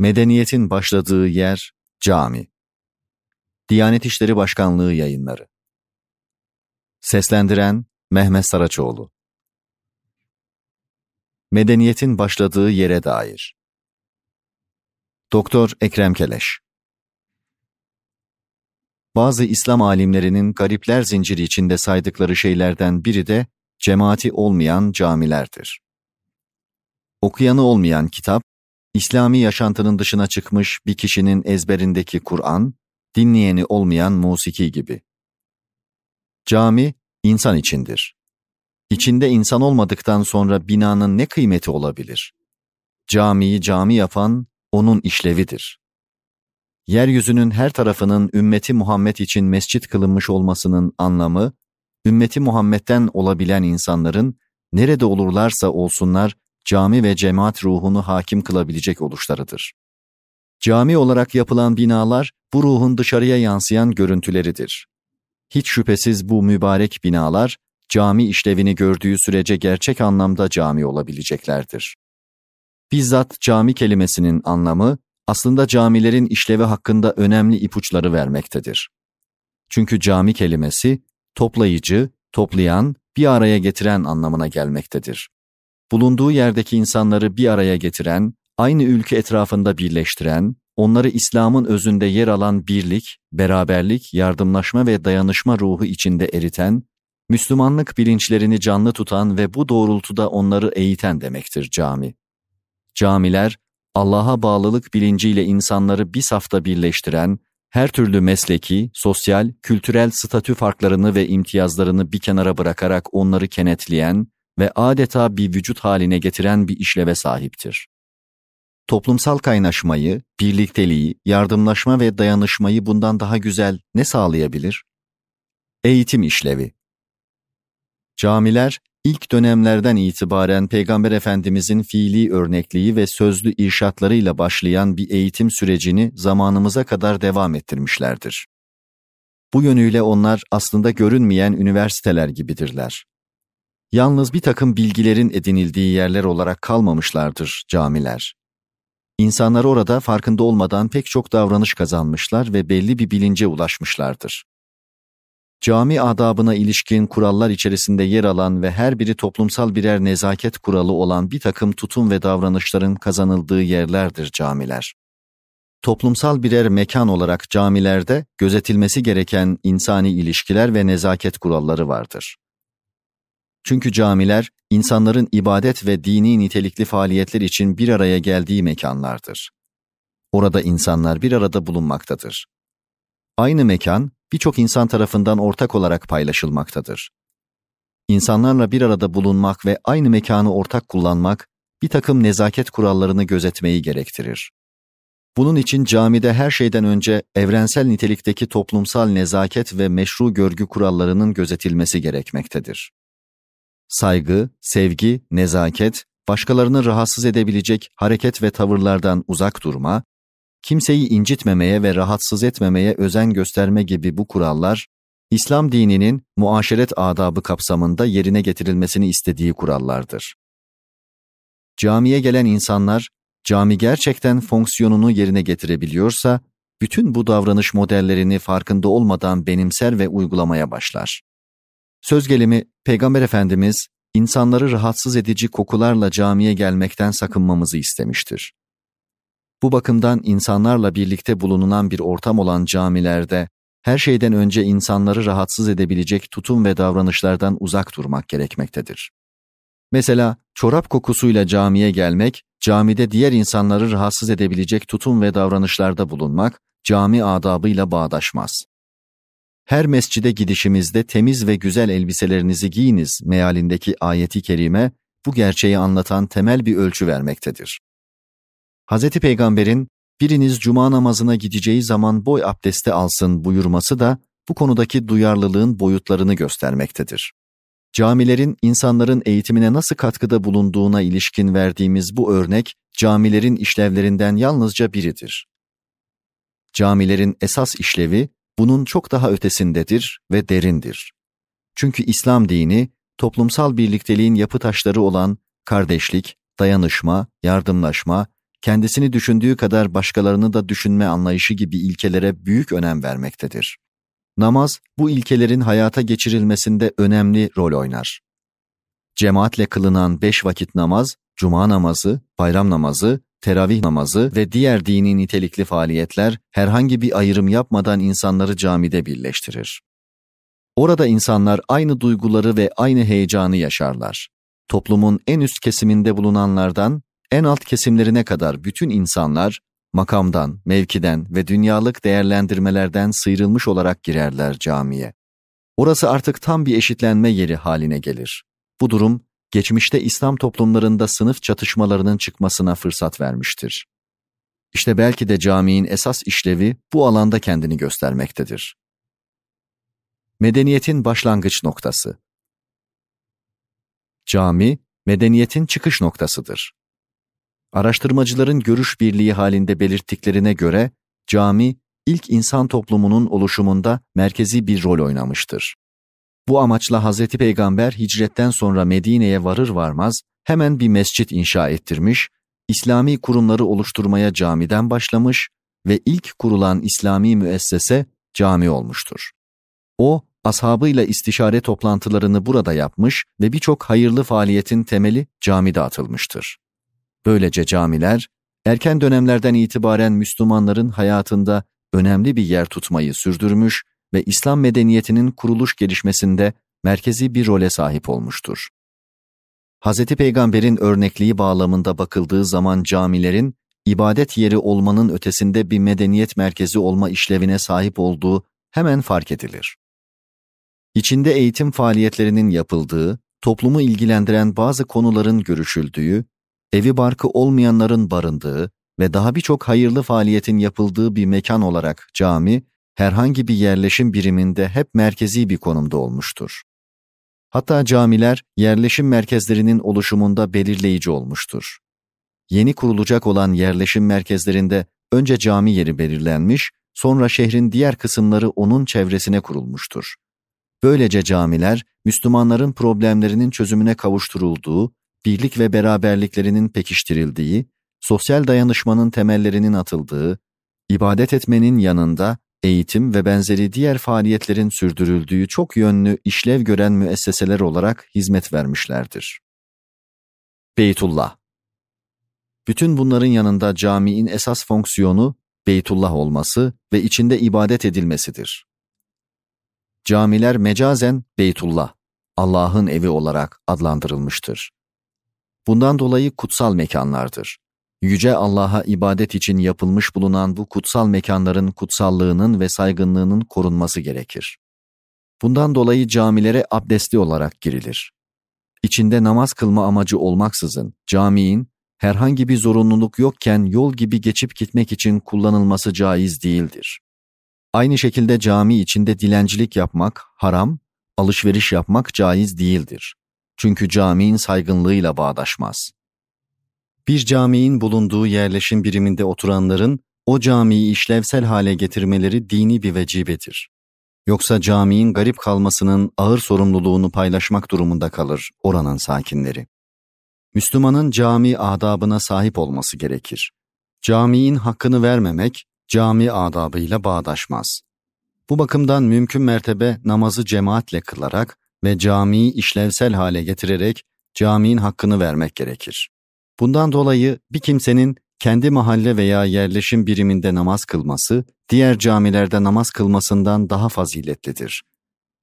Medeniyetin başladığı yer cami. Diyanet İşleri Başkanlığı yayınları. Seslendiren Mehmet Saraçoğlu. Medeniyetin başladığı yere dair. Doktor Ekrem Keleş. Bazı İslam alimlerinin garipler zinciri içinde saydıkları şeylerden biri de cemaati olmayan camilerdir. Okuyanı olmayan kitap, İslami yaşantının dışına çıkmış bir kişinin ezberindeki Kur'an, dinleyeni olmayan musiki gibi. Cami, insan içindir. İçinde insan olmadıktan sonra binanın ne kıymeti olabilir? Camiyi cami yapan, onun işlevidir. Yeryüzünün her tarafının ümmeti Muhammed için mescit kılınmış olmasının anlamı, ümmeti Muhammed'den olabilen insanların nerede olurlarsa olsunlar cami ve cemaat ruhunu hakim kılabilecek oluşlarıdır. Cami olarak yapılan binalar bu ruhun dışarıya yansıyan görüntüleridir. Hiç şüphesiz bu mübarek binalar cami işlevini gördüğü sürece gerçek anlamda cami olabileceklerdir. Bizzat cami kelimesinin anlamı aslında camilerin işlevi hakkında önemli ipuçları vermektedir. Çünkü cami kelimesi toplayıcı, toplayan, bir araya getiren anlamına gelmektedir. Bulunduğu yerdeki insanları bir araya getiren, aynı ülke etrafında birleştiren, onları İslam'ın özünde yer alan birlik, beraberlik, yardımlaşma ve dayanışma ruhu içinde eriten, Müslümanlık bilinçlerini canlı tutan ve bu doğrultuda onları eğiten demektir cami. Camiler, Allah'a bağlılık bilinciyle insanları bir safta birleştiren, her türlü mesleki, sosyal, kültürel statü farklarını ve imtiyazlarını bir kenara bırakarak onları kenetleyen ve adeta bir vücut haline getiren bir işleve sahiptir. Toplumsal kaynaşmayı, birlikteliği, yardımlaşma ve dayanışmayı bundan daha güzel ne sağlayabilir? Eğitim işlevi Camiler, ilk dönemlerden itibaren Peygamber Efendimizin fiili örnekliği ve sözlü irşatlarıyla başlayan bir eğitim sürecini zamanımıza kadar devam ettirmişlerdir. Bu yönüyle onlar aslında görünmeyen üniversiteler gibidirler. Yalnız bir takım bilgilerin edinildiği yerler olarak kalmamışlardır camiler. İnsanlar orada farkında olmadan pek çok davranış kazanmışlar ve belli bir bilince ulaşmışlardır. Cami adabına ilişkin kurallar içerisinde yer alan ve her biri toplumsal birer nezaket kuralı olan bir takım tutum ve davranışların kazanıldığı yerlerdir camiler. Toplumsal birer mekan olarak camilerde gözetilmesi gereken insani ilişkiler ve nezaket kuralları vardır. Çünkü camiler, insanların ibadet ve dini nitelikli faaliyetler için bir araya geldiği mekanlardır. Orada insanlar bir arada bulunmaktadır. Aynı mekan, birçok insan tarafından ortak olarak paylaşılmaktadır. İnsanlarla bir arada bulunmak ve aynı mekanı ortak kullanmak, bir takım nezaket kurallarını gözetmeyi gerektirir. Bunun için camide her şeyden önce evrensel nitelikteki toplumsal nezaket ve meşru görgü kurallarının gözetilmesi gerekmektedir. Saygı, sevgi, nezaket, başkalarını rahatsız edebilecek hareket ve tavırlardan uzak durma, kimseyi incitmemeye ve rahatsız etmemeye özen gösterme gibi bu kurallar, İslam dininin muaşeret adabı kapsamında yerine getirilmesini istediği kurallardır. Camiye gelen insanlar, cami gerçekten fonksiyonunu yerine getirebiliyorsa, bütün bu davranış modellerini farkında olmadan benimser ve uygulamaya başlar. Söz gelimi Peygamber Efendimiz insanları rahatsız edici kokularla camiye gelmekten sakınmamızı istemiştir. Bu bakımdan insanlarla birlikte bulununan bir ortam olan camilerde her şeyden önce insanları rahatsız edebilecek tutum ve davranışlardan uzak durmak gerekmektedir. Mesela çorap kokusuyla camiye gelmek, camide diğer insanları rahatsız edebilecek tutum ve davranışlarda bulunmak, cami adabıyla bağdaşmaz. Her mescide gidişimizde temiz ve güzel elbiselerinizi giyiniz mealindeki ayeti kerime bu gerçeği anlatan temel bir ölçü vermektedir. Hz. Peygamber'in biriniz cuma namazına gideceği zaman boy abdesti alsın buyurması da bu konudaki duyarlılığın boyutlarını göstermektedir. Camilerin insanların eğitimine nasıl katkıda bulunduğuna ilişkin verdiğimiz bu örnek camilerin işlevlerinden yalnızca biridir. Camilerin esas işlevi bunun çok daha ötesindedir ve derindir. Çünkü İslam dini toplumsal birlikteliğin yapı taşları olan kardeşlik, dayanışma, yardımlaşma, kendisini düşündüğü kadar başkalarını da düşünme anlayışı gibi ilkelere büyük önem vermektedir. Namaz, bu ilkelerin hayata geçirilmesinde önemli rol oynar. Cemaatle kılınan beş vakit namaz, cuma namazı, bayram namazı, teravih namazı ve diğer dini nitelikli faaliyetler herhangi bir ayrım yapmadan insanları camide birleştirir. Orada insanlar aynı duyguları ve aynı heyecanı yaşarlar. Toplumun en üst kesiminde bulunanlardan en alt kesimlerine kadar bütün insanlar makamdan, mevkiden ve dünyalık değerlendirmelerden sıyrılmış olarak girerler camiye. Orası artık tam bir eşitlenme yeri haline gelir. Bu durum geçmişte İslam toplumlarında sınıf çatışmalarının çıkmasına fırsat vermiştir. İşte belki de caminin esas işlevi bu alanda kendini göstermektedir. Medeniyetin başlangıç noktası Cami, medeniyetin çıkış noktasıdır. Araştırmacıların görüş birliği halinde belirttiklerine göre cami ilk insan toplumunun oluşumunda merkezi bir rol oynamıştır. Bu amaçla Hazreti Peygamber hicretten sonra Medine'ye varır varmaz hemen bir mescit inşa ettirmiş, İslami kurumları oluşturmaya camiden başlamış ve ilk kurulan İslami müessese cami olmuştur. O, ashabıyla istişare toplantılarını burada yapmış ve birçok hayırlı faaliyetin temeli camide atılmıştır. Böylece camiler, erken dönemlerden itibaren Müslümanların hayatında önemli bir yer tutmayı sürdürmüş ve İslam medeniyetinin kuruluş gelişmesinde merkezi bir role sahip olmuştur. Hz. Peygamber'in örnekliği bağlamında bakıldığı zaman camilerin, ibadet yeri olmanın ötesinde bir medeniyet merkezi olma işlevine sahip olduğu hemen fark edilir. İçinde eğitim faaliyetlerinin yapıldığı, toplumu ilgilendiren bazı konuların görüşüldüğü, evi barkı olmayanların barındığı ve daha birçok hayırlı faaliyetin yapıldığı bir mekan olarak cami, herhangi bir yerleşim biriminde hep merkezi bir konumda olmuştur. Hatta camiler yerleşim merkezlerinin oluşumunda belirleyici olmuştur. Yeni kurulacak olan yerleşim merkezlerinde önce cami yeri belirlenmiş, sonra şehrin diğer kısımları onun çevresine kurulmuştur. Böylece camiler, Müslümanların problemlerinin çözümüne kavuşturulduğu, birlik ve beraberliklerinin pekiştirildiği, sosyal dayanışmanın temellerinin atıldığı, ibadet etmenin yanında eğitim ve benzeri diğer faaliyetlerin sürdürüldüğü çok yönlü işlev gören müesseseler olarak hizmet vermişlerdir. Beytullah Bütün bunların yanında camiin esas fonksiyonu Beytullah olması ve içinde ibadet edilmesidir. Camiler mecazen Beytullah, Allah'ın evi olarak adlandırılmıştır. Bundan dolayı kutsal mekanlardır. Yüce Allah'a ibadet için yapılmış bulunan bu kutsal mekanların kutsallığının ve saygınlığının korunması gerekir. Bundan dolayı camilere abdestli olarak girilir. İçinde namaz kılma amacı olmaksızın camiin herhangi bir zorunluluk yokken yol gibi geçip gitmek için kullanılması caiz değildir. Aynı şekilde cami içinde dilencilik yapmak haram, alışveriş yapmak caiz değildir. Çünkü caminin saygınlığıyla bağdaşmaz. Bir caminin bulunduğu yerleşim biriminde oturanların o camiyi işlevsel hale getirmeleri dini bir vecibedir. Yoksa caminin garip kalmasının ağır sorumluluğunu paylaşmak durumunda kalır oranın sakinleri. Müslümanın cami adabına sahip olması gerekir. Caminin hakkını vermemek, cami adabıyla bağdaşmaz. Bu bakımdan mümkün mertebe namazı cemaatle kılarak ve camiyi işlevsel hale getirerek caminin hakkını vermek gerekir. Bundan dolayı bir kimsenin kendi mahalle veya yerleşim biriminde namaz kılması, diğer camilerde namaz kılmasından daha faziletlidir.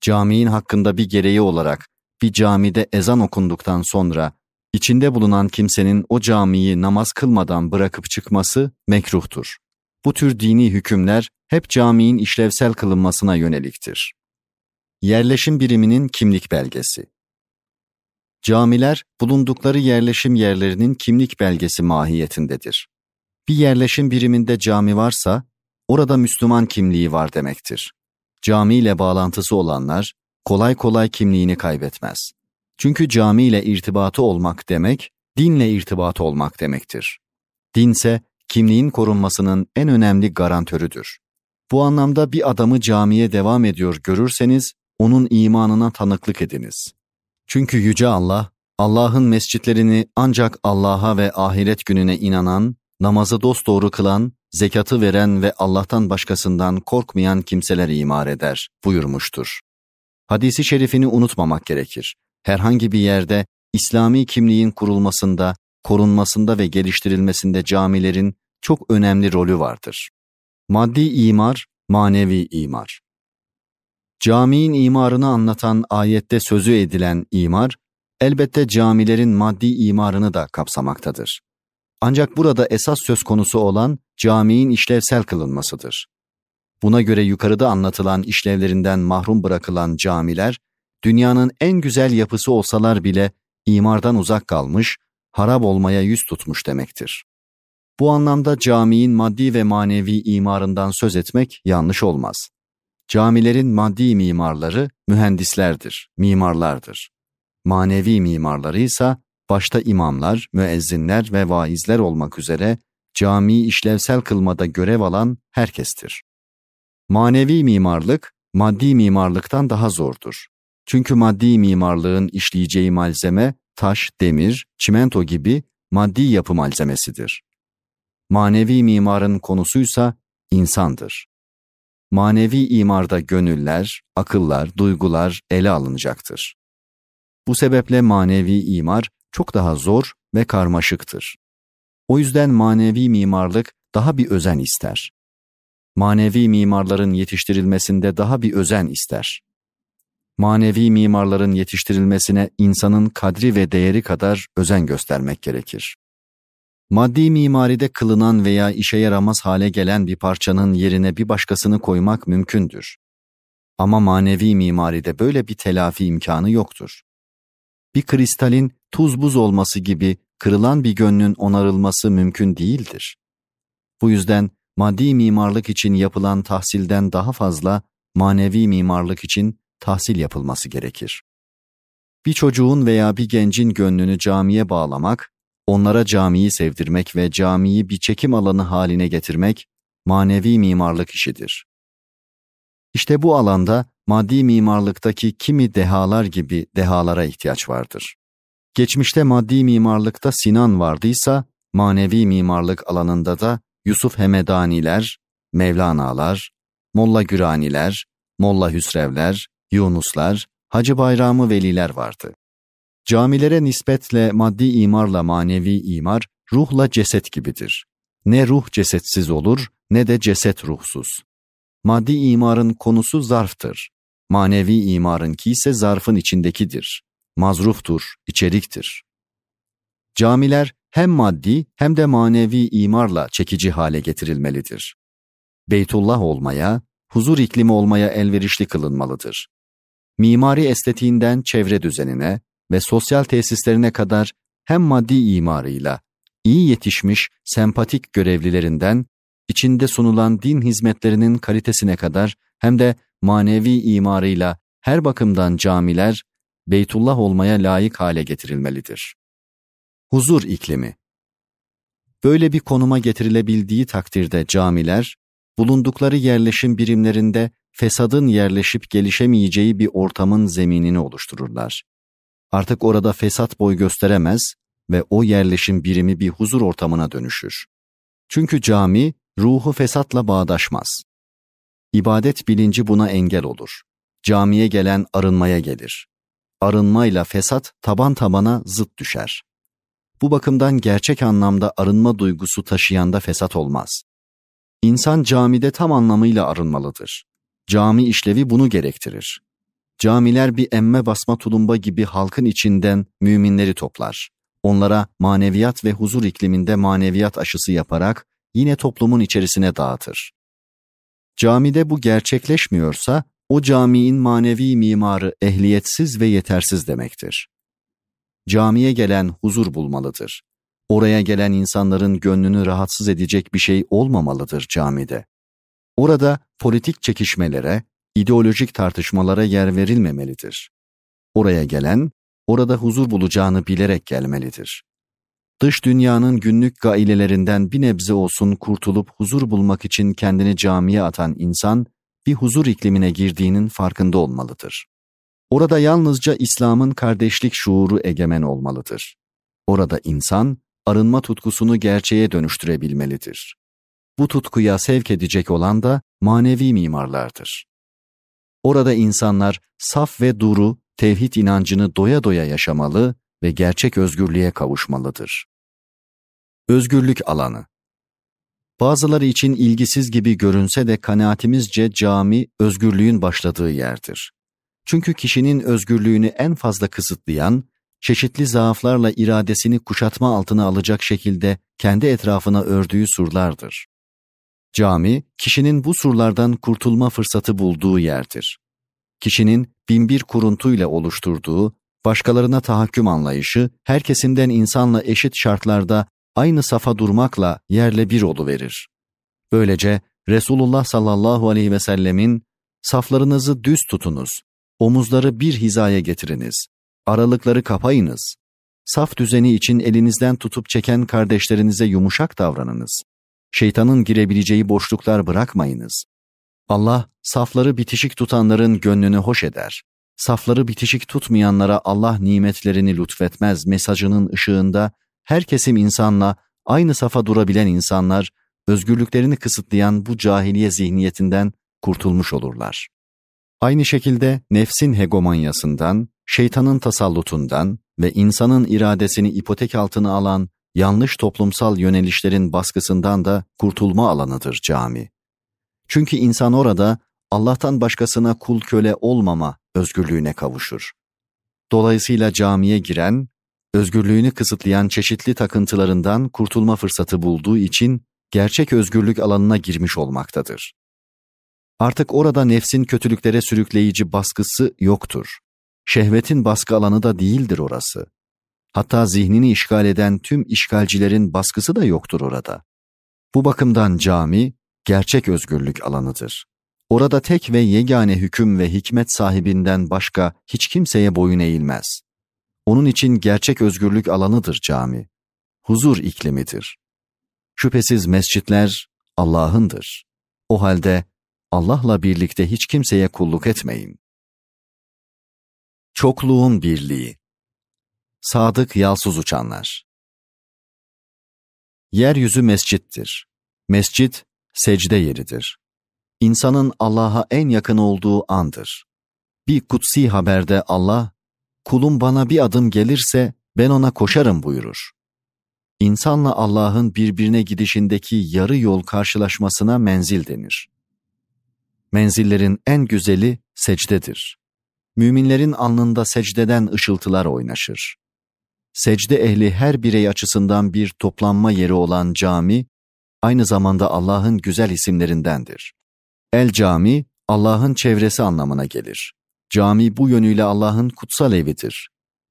Caminin hakkında bir gereği olarak bir camide ezan okunduktan sonra içinde bulunan kimsenin o camiyi namaz kılmadan bırakıp çıkması mekruhtur. Bu tür dini hükümler hep caminin işlevsel kılınmasına yöneliktir. Yerleşim biriminin kimlik belgesi Camiler bulundukları yerleşim yerlerinin kimlik belgesi mahiyetindedir. Bir yerleşim biriminde cami varsa orada Müslüman kimliği var demektir. Cami ile bağlantısı olanlar kolay kolay kimliğini kaybetmez. Çünkü cami ile irtibatı olmak demek, dinle irtibatı olmak demektir. Dinse kimliğin korunmasının en önemli garantörüdür. Bu anlamda bir adamı camiye devam ediyor görürseniz onun imanına tanıklık ediniz. Çünkü Yüce Allah, Allah'ın mescitlerini ancak Allah'a ve ahiret gününe inanan, namazı dosdoğru kılan, zekatı veren ve Allah'tan başkasından korkmayan kimseler imar eder buyurmuştur. Hadisi şerifini unutmamak gerekir. Herhangi bir yerde İslami kimliğin kurulmasında, korunmasında ve geliştirilmesinde camilerin çok önemli rolü vardır. Maddi imar, manevi imar. Caminin imarını anlatan ayette sözü edilen imar, elbette camilerin maddi imarını da kapsamaktadır. Ancak burada esas söz konusu olan caminin işlevsel kılınmasıdır. Buna göre yukarıda anlatılan işlevlerinden mahrum bırakılan camiler, dünyanın en güzel yapısı olsalar bile imardan uzak kalmış, harap olmaya yüz tutmuş demektir. Bu anlamda caminin maddi ve manevi imarından söz etmek yanlış olmaz. Camilerin maddi mimarları mühendislerdir, mimarlardır. Manevi mimarları ise başta imamlar, müezzinler ve vaizler olmak üzere camiyi işlevsel kılmada görev alan herkestir. Manevi mimarlık, maddi mimarlıktan daha zordur. Çünkü maddi mimarlığın işleyeceği malzeme taş, demir, çimento gibi maddi yapı malzemesidir. Manevi mimarın konusuysa insandır. Manevi imarda gönüller, akıllar, duygular ele alınacaktır. Bu sebeple manevi imar çok daha zor ve karmaşıktır. O yüzden manevi mimarlık daha bir özen ister. Manevi mimarların yetiştirilmesinde daha bir özen ister. Manevi mimarların yetiştirilmesine insanın kadri ve değeri kadar özen göstermek gerekir. Maddi mimaride kılınan veya işe yaramaz hale gelen bir parçanın yerine bir başkasını koymak mümkündür. Ama manevi mimaride böyle bir telafi imkanı yoktur. Bir kristalin tuz buz olması gibi kırılan bir gönlün onarılması mümkün değildir. Bu yüzden maddi mimarlık için yapılan tahsilden daha fazla manevi mimarlık için tahsil yapılması gerekir. Bir çocuğun veya bir gencin gönlünü camiye bağlamak, onlara camiyi sevdirmek ve camiyi bir çekim alanı haline getirmek manevi mimarlık işidir. İşte bu alanda maddi mimarlıktaki kimi dehalar gibi dehalara ihtiyaç vardır. Geçmişte maddi mimarlıkta Sinan vardıysa, manevi mimarlık alanında da Yusuf Hemedaniler, Mevlanalar, Molla Güraniler, Molla Hüsrevler, Yunuslar, Hacı Bayramı Veliler vardı. Camilere nispetle maddi imarla manevi imar, ruhla ceset gibidir. Ne ruh cesetsiz olur, ne de ceset ruhsuz. Maddi imarın konusu zarftır. Manevi imarınki ise zarfın içindekidir. Mazruftur, içeriktir. Camiler hem maddi hem de manevi imarla çekici hale getirilmelidir. Beytullah olmaya, huzur iklimi olmaya elverişli kılınmalıdır. Mimari estetiğinden çevre düzenine ve sosyal tesislerine kadar hem maddi imarıyla, iyi yetişmiş, sempatik görevlilerinden, içinde sunulan din hizmetlerinin kalitesine kadar hem de manevi imarıyla her bakımdan camiler, Beytullah olmaya layık hale getirilmelidir. Huzur iklimi Böyle bir konuma getirilebildiği takdirde camiler, bulundukları yerleşim birimlerinde fesadın yerleşip gelişemeyeceği bir ortamın zeminini oluştururlar. Artık orada fesat boy gösteremez ve o yerleşim birimi bir huzur ortamına dönüşür. Çünkü cami ruhu fesatla bağdaşmaz. İbadet bilinci buna engel olur. Camiye gelen arınmaya gelir. Arınmayla fesat taban tabana zıt düşer. Bu bakımdan gerçek anlamda arınma duygusu taşıyanda fesat olmaz. İnsan camide tam anlamıyla arınmalıdır. Cami işlevi bunu gerektirir. Camiler bir emme basma tulumba gibi halkın içinden müminleri toplar. Onlara maneviyat ve huzur ikliminde maneviyat aşısı yaparak yine toplumun içerisine dağıtır. Camide bu gerçekleşmiyorsa o caminin manevi mimarı ehliyetsiz ve yetersiz demektir. Camiye gelen huzur bulmalıdır. Oraya gelen insanların gönlünü rahatsız edecek bir şey olmamalıdır camide. Orada politik çekişmelere, ideolojik tartışmalara yer verilmemelidir. Oraya gelen, orada huzur bulacağını bilerek gelmelidir. Dış dünyanın günlük gailelerinden bir nebze olsun kurtulup huzur bulmak için kendini camiye atan insan, bir huzur iklimine girdiğinin farkında olmalıdır. Orada yalnızca İslam'ın kardeşlik şuuru egemen olmalıdır. Orada insan, arınma tutkusunu gerçeğe dönüştürebilmelidir. Bu tutkuya sevk edecek olan da manevi mimarlardır. Orada insanlar saf ve duru, tevhid inancını doya doya yaşamalı ve gerçek özgürlüğe kavuşmalıdır. Özgürlük alanı Bazıları için ilgisiz gibi görünse de kanaatimizce cami özgürlüğün başladığı yerdir. Çünkü kişinin özgürlüğünü en fazla kısıtlayan, çeşitli zaaflarla iradesini kuşatma altına alacak şekilde kendi etrafına ördüğü surlardır. Cami, kişinin bu surlardan kurtulma fırsatı bulduğu yerdir. Kişinin binbir kuruntuyla oluşturduğu, başkalarına tahakküm anlayışı, her kesimden insanla eşit şartlarda aynı safa durmakla yerle bir verir. Böylece Resulullah sallallahu aleyhi ve sellemin saflarınızı düz tutunuz, omuzları bir hizaya getiriniz, aralıkları kapayınız, saf düzeni için elinizden tutup çeken kardeşlerinize yumuşak davranınız, şeytanın girebileceği boşluklar bırakmayınız. Allah, safları bitişik tutanların gönlünü hoş eder. Safları bitişik tutmayanlara Allah nimetlerini lütfetmez mesajının ışığında her kesim insanla aynı safa durabilen insanlar, özgürlüklerini kısıtlayan bu cahiliye zihniyetinden kurtulmuş olurlar. Aynı şekilde nefsin hegemonyasından, şeytanın tasallutundan ve insanın iradesini ipotek altına alan yanlış toplumsal yönelişlerin baskısından da kurtulma alanıdır cami. Çünkü insan orada Allah'tan başkasına kul köle olmama özgürlüğüne kavuşur. Dolayısıyla camiye giren, özgürlüğünü kısıtlayan çeşitli takıntılarından kurtulma fırsatı bulduğu için gerçek özgürlük alanına girmiş olmaktadır. Artık orada nefsin kötülüklere sürükleyici baskısı yoktur. Şehvetin baskı alanı da değildir orası. Hatta zihnini işgal eden tüm işgalcilerin baskısı da yoktur orada. Bu bakımdan cami, gerçek özgürlük alanıdır. Orada tek ve yegane hüküm ve hikmet sahibinden başka hiç kimseye boyun eğilmez. Onun için gerçek özgürlük alanıdır cami. Huzur iklimidir. Şüphesiz mescitler Allah'ındır. O halde Allah'la birlikte hiç kimseye kulluk etmeyin. Çokluğun birliği Sadık yalsız uçanlar Yeryüzü mescittir. Mescit, secde yeridir. İnsanın Allah'a en yakın olduğu andır. Bir kutsi haberde Allah, kulum bana bir adım gelirse ben ona koşarım buyurur. İnsanla Allah'ın birbirine gidişindeki yarı yol karşılaşmasına menzil denir. Menzillerin en güzeli secdedir. Müminlerin alnında secdeden ışıltılar oynaşır. Secde ehli her birey açısından bir toplanma yeri olan cami, aynı zamanda Allah'ın güzel isimlerindendir. El cami, Allah'ın çevresi anlamına gelir. Cami bu yönüyle Allah'ın kutsal evidir.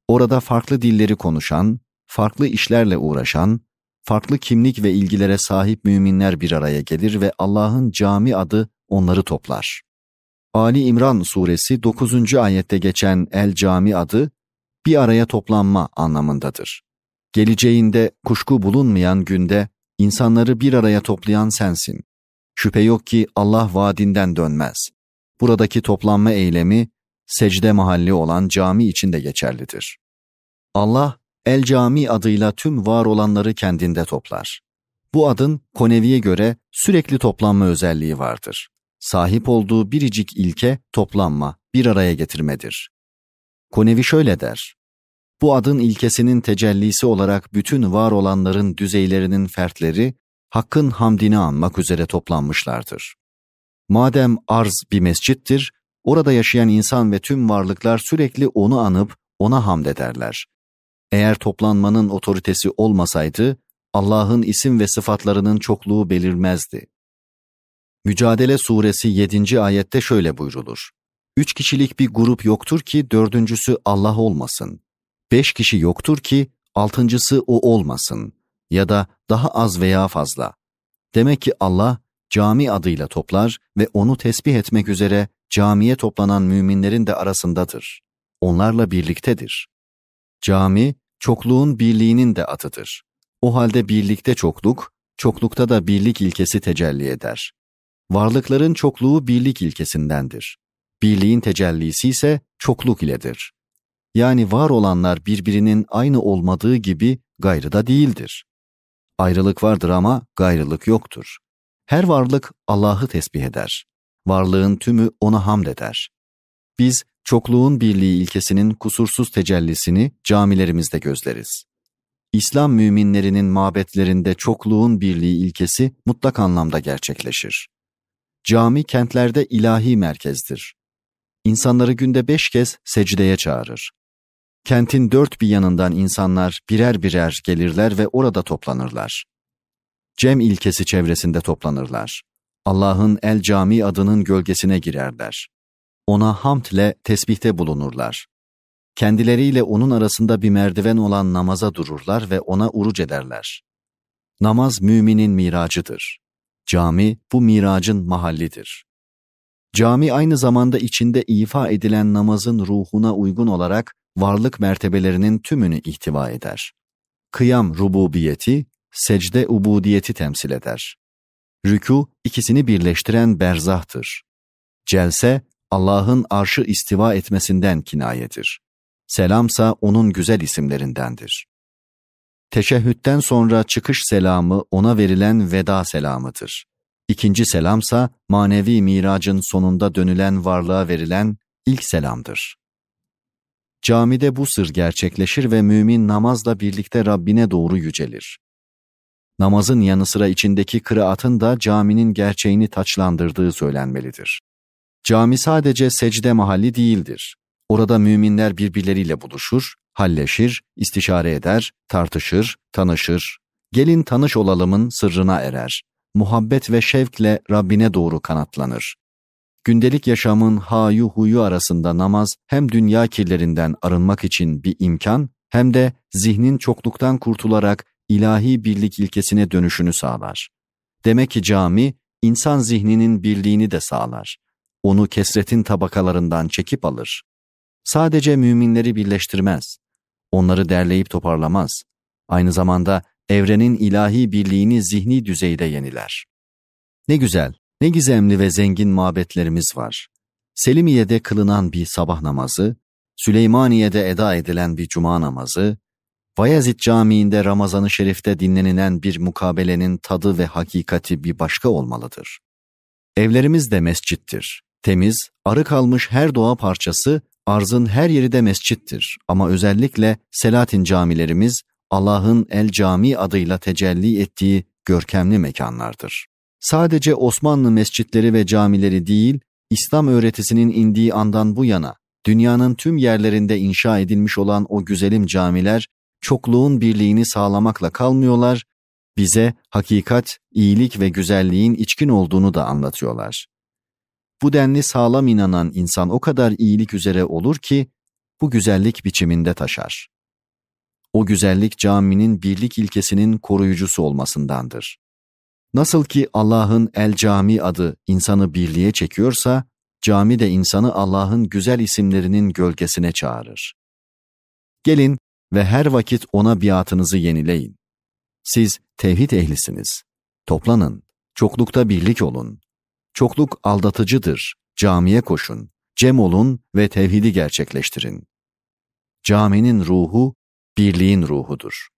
Orada farklı dilleri konuşan, farklı işlerle uğraşan, farklı kimlik ve ilgilere sahip müminler bir araya gelir ve Allah'ın cami adı onları toplar. Ali İmran suresi 9. ayette geçen El Cami adı bir araya toplanma anlamındadır. Geleceğinde kuşku bulunmayan günde insanları bir araya toplayan sensin. Şüphe yok ki Allah vaadinden dönmez. Buradaki toplanma eylemi secde mahalli olan cami içinde geçerlidir. Allah, El Cami adıyla tüm var olanları kendinde toplar. Bu adın Konevi'ye göre sürekli toplanma özelliği vardır. Sahip olduğu biricik ilke toplanma, bir araya getirmedir. Konevi şöyle der, bu adın ilkesinin tecellisi olarak bütün var olanların düzeylerinin fertleri, Hakk'ın hamdini anmak üzere toplanmışlardır. Madem arz bir mescittir, Orada yaşayan insan ve tüm varlıklar sürekli onu anıp ona hamd ederler. Eğer toplanmanın otoritesi olmasaydı, Allah'ın isim ve sıfatlarının çokluğu belirmezdi. Mücadele suresi 7. ayette şöyle buyrulur. Üç kişilik bir grup yoktur ki dördüncüsü Allah olmasın. Beş kişi yoktur ki altıncısı o olmasın. Ya da daha az veya fazla. Demek ki Allah cami adıyla toplar ve onu tesbih etmek üzere camiye toplanan müminlerin de arasındadır. Onlarla birliktedir. Cami, çokluğun birliğinin de atıdır. O halde birlikte çokluk, çoklukta da birlik ilkesi tecelli eder. Varlıkların çokluğu birlik ilkesindendir. Birliğin tecellisi ise çokluk iledir. Yani var olanlar birbirinin aynı olmadığı gibi gayrı da değildir. Ayrılık vardır ama gayrılık yoktur. Her varlık Allah'ı tesbih eder. Varlığın tümü ona hamd eder. Biz çokluğun birliği ilkesinin kusursuz tecellisini camilerimizde gözleriz. İslam müminlerinin mabetlerinde çokluğun birliği ilkesi mutlak anlamda gerçekleşir. Cami kentlerde ilahi merkezdir. İnsanları günde beş kez secdeye çağırır. Kentin dört bir yanından insanlar birer birer gelirler ve orada toplanırlar. Cem ilkesi çevresinde toplanırlar. Allah'ın El Cami adının gölgesine girerler. Ona hamdle tesbihte bulunurlar. Kendileriyle onun arasında bir merdiven olan namaza dururlar ve ona uruc ederler. Namaz müminin miracıdır. Cami bu miracın mahallidir. Cami aynı zamanda içinde ifa edilen namazın ruhuna uygun olarak varlık mertebelerinin tümünü ihtiva eder. Kıyam rububiyeti, secde ubudiyeti temsil eder. Rükû ikisini birleştiren berzahtır. Celse Allah'ın arşı istiva etmesinden kinayedir. Selamsa onun güzel isimlerindendir. Teşehhütten sonra çıkış selamı ona verilen veda selamıdır. İkinci selamsa manevi miracın sonunda dönülen varlığa verilen ilk selamdır. Camide bu sır gerçekleşir ve mümin namazla birlikte Rabbine doğru yücelir. Namazın yanı sıra içindeki kıraatın da caminin gerçeğini taçlandırdığı söylenmelidir. Cami sadece secde mahalli değildir. Orada müminler birbirleriyle buluşur, halleşir, istişare eder, tartışır, tanışır. Gelin tanış olalımın sırrına erer. Muhabbet ve şevkle Rabbine doğru kanatlanır. Gündelik yaşamın hayu huyu arasında namaz hem dünya kirlerinden arınmak için bir imkan hem de zihnin çokluktan kurtularak ilahi birlik ilkesine dönüşünü sağlar. Demek ki cami insan zihninin birliğini de sağlar. Onu kesretin tabakalarından çekip alır. Sadece müminleri birleştirmez. Onları derleyip toparlamaz. Aynı zamanda evrenin ilahi birliğini zihni düzeyde yeniler. Ne güzel, ne gizemli ve zengin mabetlerimiz var. Selimiye'de kılınan bir sabah namazı, Süleymaniye'de eda edilen bir cuma namazı, Bayezid Camii'nde Ramazan-ı Şerif'te dinlenilen bir mukabelenin tadı ve hakikati bir başka olmalıdır. Evlerimiz de mescittir. Temiz, arı kalmış her doğa parçası, arzın her yeri de mescittir. Ama özellikle Selatin camilerimiz, Allah'ın El Cami adıyla tecelli ettiği görkemli mekanlardır. Sadece Osmanlı mescitleri ve camileri değil, İslam öğretisinin indiği andan bu yana, dünyanın tüm yerlerinde inşa edilmiş olan o güzelim camiler, çokluğun birliğini sağlamakla kalmıyorlar, bize hakikat, iyilik ve güzelliğin içkin olduğunu da anlatıyorlar. Bu denli sağlam inanan insan o kadar iyilik üzere olur ki, bu güzellik biçiminde taşar. O güzellik caminin birlik ilkesinin koruyucusu olmasındandır. Nasıl ki Allah'ın El Cami adı insanı birliğe çekiyorsa, cami de insanı Allah'ın güzel isimlerinin gölgesine çağırır. Gelin ve her vakit ona biatınızı yenileyin. Siz tevhid ehlisiniz. Toplanın, çoklukta birlik olun. Çokluk aldatıcıdır, camiye koşun, cem olun ve tevhidi gerçekleştirin. Caminin ruhu, birliğin ruhudur.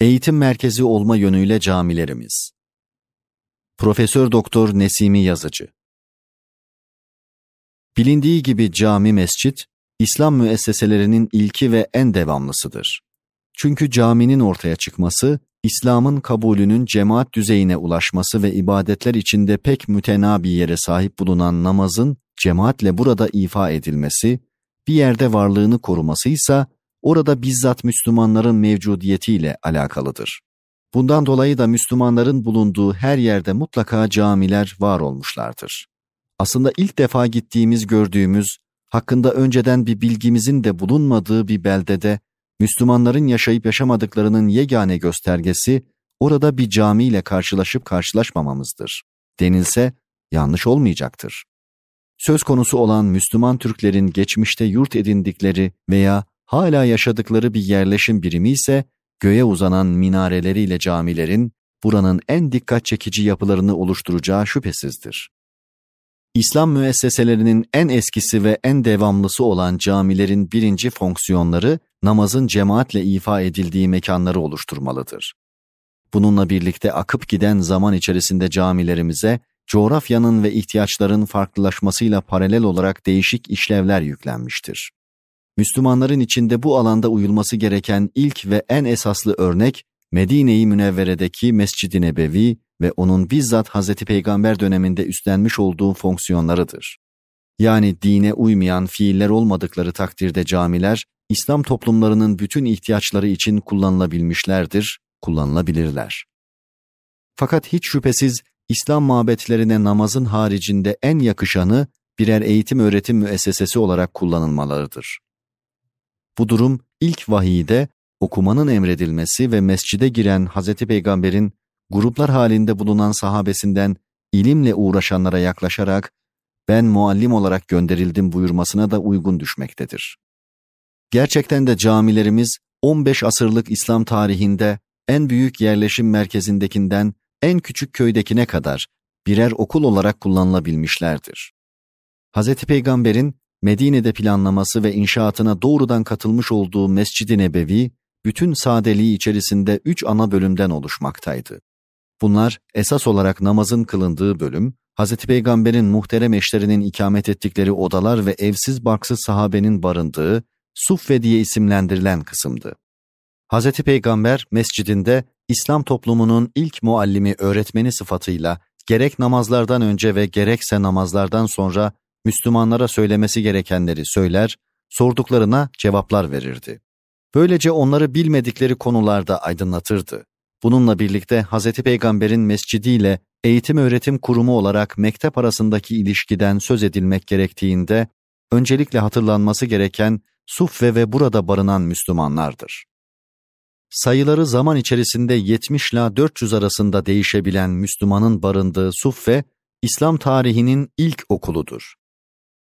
Eğitim merkezi olma yönüyle camilerimiz. Profesör Doktor Nesimi Yazıcı Bilindiği gibi cami mescit, İslam müesseselerinin ilki ve en devamlısıdır. Çünkü caminin ortaya çıkması, İslam'ın kabulünün cemaat düzeyine ulaşması ve ibadetler içinde pek mütenabi yere sahip bulunan namazın cemaatle burada ifa edilmesi, bir yerde varlığını koruması ise orada bizzat Müslümanların mevcudiyetiyle alakalıdır. Bundan dolayı da Müslümanların bulunduğu her yerde mutlaka camiler var olmuşlardır. Aslında ilk defa gittiğimiz gördüğümüz, hakkında önceden bir bilgimizin de bulunmadığı bir beldede Müslümanların yaşayıp yaşamadıklarının yegane göstergesi orada bir camiyle karşılaşıp karşılaşmamamızdır. Denilse yanlış olmayacaktır. Söz konusu olan Müslüman Türklerin geçmişte yurt edindikleri veya hala yaşadıkları bir yerleşim birimi ise göğe uzanan minareleriyle camilerin buranın en dikkat çekici yapılarını oluşturacağı şüphesizdir. İslam müesseselerinin en eskisi ve en devamlısı olan camilerin birinci fonksiyonları namazın cemaatle ifa edildiği mekanları oluşturmalıdır. Bununla birlikte akıp giden zaman içerisinde camilerimize coğrafyanın ve ihtiyaçların farklılaşmasıyla paralel olarak değişik işlevler yüklenmiştir. Müslümanların içinde bu alanda uyulması gereken ilk ve en esaslı örnek Medine-i Münevvere'deki Mescid-i Nebevi ve onun bizzat Hz. Peygamber döneminde üstlenmiş olduğu fonksiyonlarıdır. Yani dine uymayan fiiller olmadıkları takdirde camiler, İslam toplumlarının bütün ihtiyaçları için kullanılabilmişlerdir, kullanılabilirler. Fakat hiç şüphesiz İslam mabetlerine namazın haricinde en yakışanı birer eğitim öğretim müessesesi olarak kullanılmalarıdır. Bu durum ilk vahiyde okumanın emredilmesi ve mescide giren Hz. Peygamber'in gruplar halinde bulunan sahabesinden ilimle uğraşanlara yaklaşarak ben muallim olarak gönderildim buyurmasına da uygun düşmektedir. Gerçekten de camilerimiz 15 asırlık İslam tarihinde en büyük yerleşim merkezindekinden en küçük köydekine kadar birer okul olarak kullanılabilmişlerdir. Hz. Peygamber'in Medine'de planlaması ve inşaatına doğrudan katılmış olduğu Mescid-i Nebevi, bütün sadeliği içerisinde üç ana bölümden oluşmaktaydı. Bunlar esas olarak namazın kılındığı bölüm, Hz. Peygamber'in muhterem eşlerinin ikamet ettikleri odalar ve evsiz barksız sahabenin barındığı Suffe diye isimlendirilen kısımdı. Hz. Peygamber mescidinde İslam toplumunun ilk muallimi öğretmeni sıfatıyla gerek namazlardan önce ve gerekse namazlardan sonra Müslümanlara söylemesi gerekenleri söyler, sorduklarına cevaplar verirdi. Böylece onları bilmedikleri konularda aydınlatırdı. Bununla birlikte Hz. Peygamber'in mescidiyle eğitim öğretim kurumu olarak mektep arasındaki ilişkiden söz edilmek gerektiğinde, öncelikle hatırlanması gereken Suffe ve burada barınan Müslümanlardır. Sayıları zaman içerisinde 70 ile 400 arasında değişebilen Müslümanın barındığı Suffe, İslam tarihinin ilk okuludur.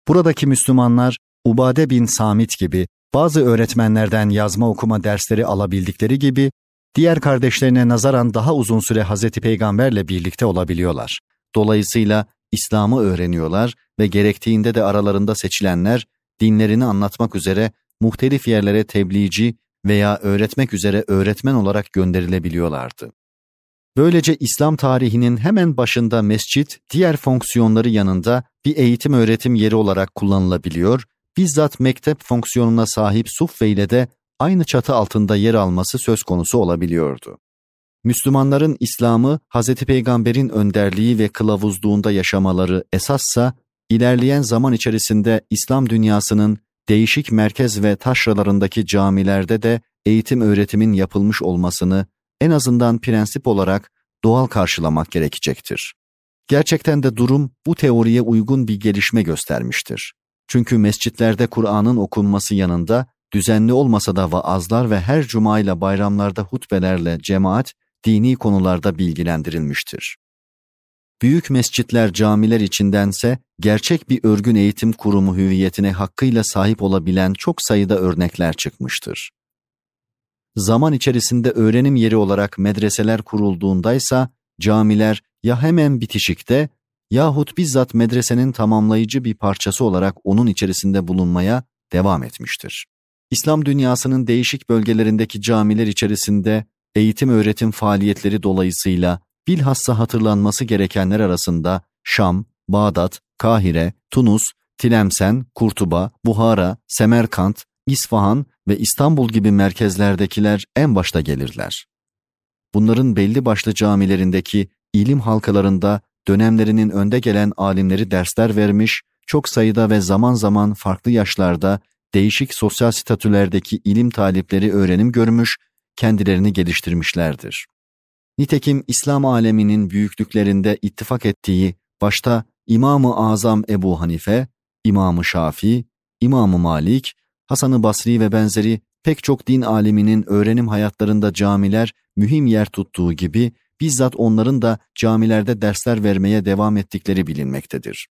Buradaki Müslümanlar Ubade bin Samit gibi bazı öğretmenlerden yazma okuma dersleri alabildikleri gibi diğer kardeşlerine nazaran daha uzun süre Hazreti Peygamberle birlikte olabiliyorlar. Dolayısıyla İslam'ı öğreniyorlar ve gerektiğinde de aralarında seçilenler dinlerini anlatmak üzere muhtelif yerlere tebliğci veya öğretmek üzere öğretmen olarak gönderilebiliyorlardı. Böylece İslam tarihinin hemen başında mescit diğer fonksiyonları yanında bir eğitim öğretim yeri olarak kullanılabiliyor, bizzat mektep fonksiyonuna sahip Suffe ile de aynı çatı altında yer alması söz konusu olabiliyordu. Müslümanların İslam'ı Hz. Peygamber'in önderliği ve kılavuzluğunda yaşamaları esassa, ilerleyen zaman içerisinde İslam dünyasının değişik merkez ve taşralarındaki camilerde de eğitim öğretimin yapılmış olmasını en azından prensip olarak doğal karşılamak gerekecektir. Gerçekten de durum bu teoriye uygun bir gelişme göstermiştir. Çünkü mescitlerde Kur'an'ın okunması yanında düzenli olmasa da vaazlar ve her cuma ile bayramlarda hutbelerle cemaat dini konularda bilgilendirilmiştir. Büyük mescitler camiler içindense gerçek bir örgün eğitim kurumu hüviyetine hakkıyla sahip olabilen çok sayıda örnekler çıkmıştır. Zaman içerisinde öğrenim yeri olarak medreseler kurulduğundaysa camiler ya hemen bitişikte yahut bizzat medresenin tamamlayıcı bir parçası olarak onun içerisinde bulunmaya devam etmiştir. İslam dünyasının değişik bölgelerindeki camiler içerisinde eğitim öğretim faaliyetleri dolayısıyla bilhassa hatırlanması gerekenler arasında Şam, Bağdat, Kahire, Tunus, Tilemsen, Kurtuba, Buhara, Semerkant, İsfahan ve İstanbul gibi merkezlerdekiler en başta gelirler. Bunların belli başlı camilerindeki ilim halkalarında dönemlerinin önde gelen alimleri dersler vermiş, çok sayıda ve zaman zaman farklı yaşlarda değişik sosyal statülerdeki ilim talipleri öğrenim görmüş, kendilerini geliştirmişlerdir. Nitekim İslam aleminin büyüklüklerinde ittifak ettiği başta İmam-ı Azam Ebu Hanife, İmam-ı Şafi, İmam-ı Malik, Hasan-ı Basri ve benzeri pek çok din aliminin öğrenim hayatlarında camiler mühim yer tuttuğu gibi bizzat onların da camilerde dersler vermeye devam ettikleri bilinmektedir.